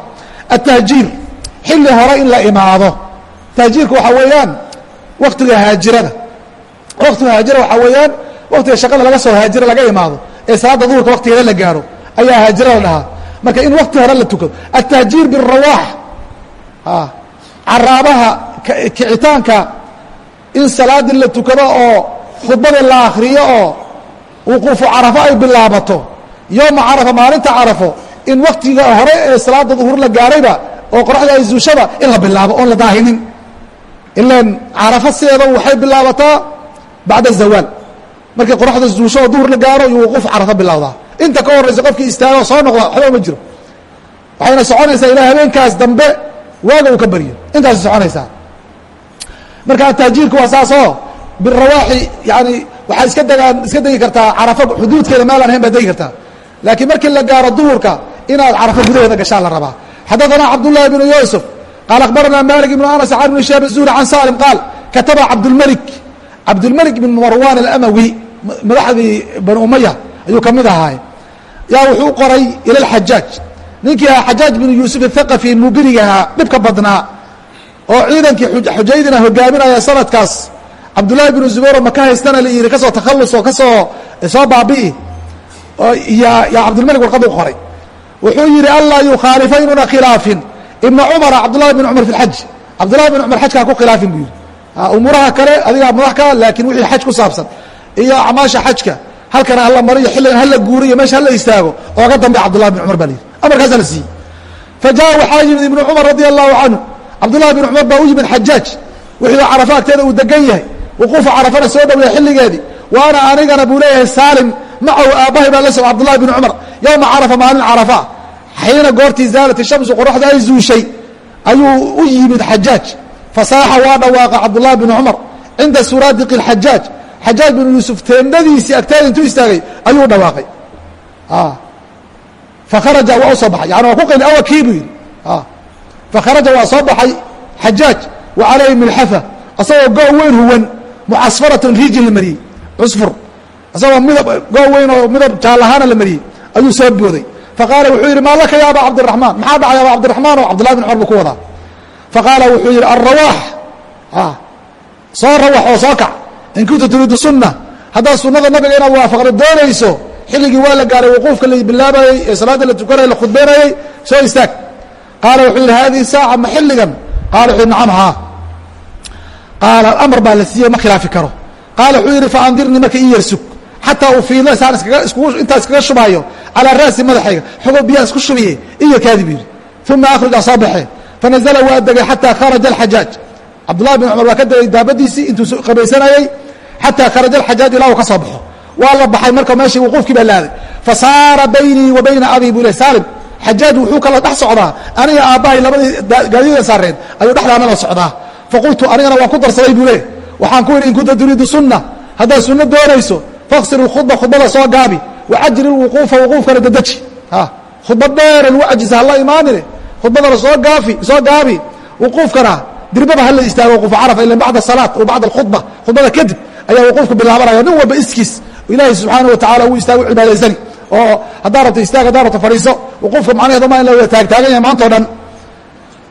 Atahjiir xilli hore in la imaado. Tahjiirka waxaa weeyaan waktiga haajirada waktiga haajira waxaa weeyaan waktiga shaqada laga soo haajira laga imaado ee salaada duhurka waktigeeda la gaaro ayaa haajira la dhahaa. Marka in wakti hore la tukado atahjiir birawaax caraabaha kicitaanka in salaadii la tukado oo khudbadii la akriyo oo wuquufu carafo ay bilaabato yowma carafa maalinta carafo in waktiga hore ee salaada duhur la gaarayba oo qoraxda ay zuushaba in la bilaabo oon la daahinin. Ilan carafo sideeda waxay bilaabataa bacda zawaal markii qoraxda zuusho duhur la gaaro iyo wuquuf carafa bilowdaa inta ka horaysa qofkii istaago soo noqda waxba ma jiro waxayna soconaysaa ilaa habeenkaas dambe waaga uu ka baryo intaas soconaysaa marka ataajiirku waa saasoo birawaaxi yani waxaa iska degaan iska degi kartaa carafo xuduudkeeda meel aan ahayn baad degi kartaa laakiin markii la gaaro duhurka inaad carafo gudaheeda gashaan la rabaa xadaanaa cabdullahi bnu yuusuf qaala akhbaranaa malik ibnu anas can ibni shihab zuhri can salim qaal kataba cabdulmelik cabdulmalik bn marwan alamawi madaxdii bani umaya ayuu ka mid ahaay yaa wuxuu qoray ila اxajaaj ninkii ahaa xajaaj binu yuusuf athaqafi mubirigahaa dhibka badnaa oo ciidankii xujaydina hogaaminaya sanadkaas. Cabdullaahi binu zubayr oo maka haystana la yihi ka soo takhallus oo ka soo soo baabi'i. Yaa yaa cabdulmalik warqad u qoray. Wuxuu yihi anlaa yukhaalifa khilaafin. Ibna cumara cabdullahi bin cumar fi lxaj cabdullahi bin cumar xajkaa ku khilaafin buu yihi umuuraha kale adigaa madax ka laakiin wixii xaj ku saabsan. Iyo acmaasha xajka halkana hala mariyo xilligan hala guuriyo meesha hala istaago ooga dambe cabdullahi bin cumar baa la yihi amarkaasa la siiyey. Fajaءa waxaa yimid ibnu cumar radi allahu canhu cabdullahi bin cumar baa u yimid xajaaj wixii carafa agteeda uu degan yahay. Wuquufa carafana soo dhowya xilligeedii. Wa ana anigana buu leeyahay saalim macahu aabbahay baa la socda cabdullahi bin cumar. Yowma carafa maalin carafa. Xiina goortii zaalat shamsu qoraxda ay zuushay. Ayuu u yimid xajaaj fasaaxa waa dhawaaqa cabdullahi bin cumar cinda suraadiqi اxajaaj xajaaj binu yuusuf teendadiisii agteeda intuu istaagay ayuu dhawaaqay fakharaja waa u baxay yani waa ku awa kii buu yidhi fakharaja waa soo baxay xajaaj wa calayhi milxafa asagoo go' weyn huwan mucasfaratan riijin la mariyey cusfur isagoo midab go' weyn oo midab jaallahaana la mariyey ayuu soo booday faqaala wuxuu yidhi maa laka ya cabdiraxmaan maxaa dhacay aba cabdiraxmaan oo cabdullahi bin cumar buu ku wadaa faqaala wuxuu yidhi alrawaax soo rawax oo soo kac in kunta turiidu sunna haddaad sunnada nabiga inaad waafaqda doonayso xilligii waa la gaaray wuquufka la bilaabayey ee salaadda la tukanaya la khudbaynayey soo istaag qaala wuxuu yidhi hadihi saaca ma xilligan qaala wuxuu yidhi nacam haa qaala amar baa la siiyey ma khilaafi karo qaala wuxuu yidhi faandirnii marka ii yarsug xataa ufiida saan intaa iskaga shubaayo calaa ra'si madaxayga xogoo biyaha isku shubiye iyo kaadi bu yidhi uma akhrija soo baxee fanazla waa degay xataa kharaja alxajaaj cabdullahi bin cumar waa ka degay daabadiisii intuu qabaysanayey xataa kharaja alxajaaj ilaa uu ka soo baxo waa la baxay marka meeshii wuquufkii baa laaday fasaara baynii wa bayna abi bu le saalim xajaaj wuxuu kala dhex socdaa aniga aabbahay labadii gaadida saareed ayuu dhexdaana la socdaa faqultu anigana waan ku darsaday buu le waxaan ku yidhi in kunta turiidu sunna haddaad sunno doonayso faksir اkhudba khudbada soo gaabi wacajri wuquufa wuquufkana dadeji khudba dheere lagu cajisa hala imaanine khudbadana soo gaafi soo gaabi wuquufkana dirbaba hala istaago wuquufa carafa ila bacda salaat o bacda alkhudba khudbada kadib ayaa wuquufka bilaabanaya. Nin walba iskiis ilaahay subxaana wa tacala uu istaago cibaadaysani oo haddaa rabto istaag haddaa rabto fadhiiso wuquufka macnaheedu ma in la wada taagtaagan yahay maanta o dhan.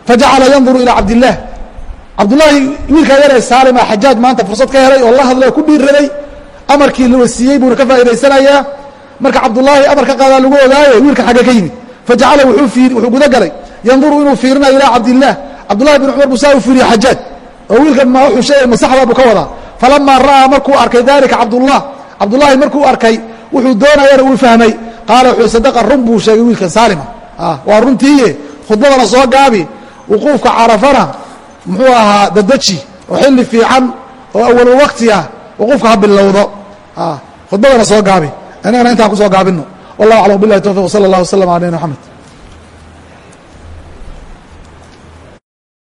Fajacala yanduru ilaa cabdillaah cabdullaahi wiilkaa yaree saalima xajaaj maanta fursad ka helay oo la hadlay oo ku dhiiraday. Amarkii la wasiiyey buuna ka faa'idaysanayaa marka cabdullaahi amar ka qaadaa lagu ogaaye wiilkan xagge ka yimid. Fajacala wuxuu guda galay yanduru inuu fiirinayo ilaa cabdillaah cabdullahi bin cumar buu saa u fiiriye xajaaj oo wiilkan ma wuxuu sheegay masaxda buu ka wadaa falamaa ra'aa markuu arkay dalika cabdullah cabdullaahi markuu arkay wuxuu doonayana uu fahmay qaala wuxuu sadaqa run buu sheegay wiilkan saalima waa runtiiye khudbadana soo gaabi wuquufka carafana muxuu ahaa dadeji oo xilli fiican oo awalul wakti ah wuquufka ha bilowdo khudbadana soo gaabi inagana intaan ku soo gaabino wallah aclam bilahi towfiq wsala allah waslama ala nabina mxamed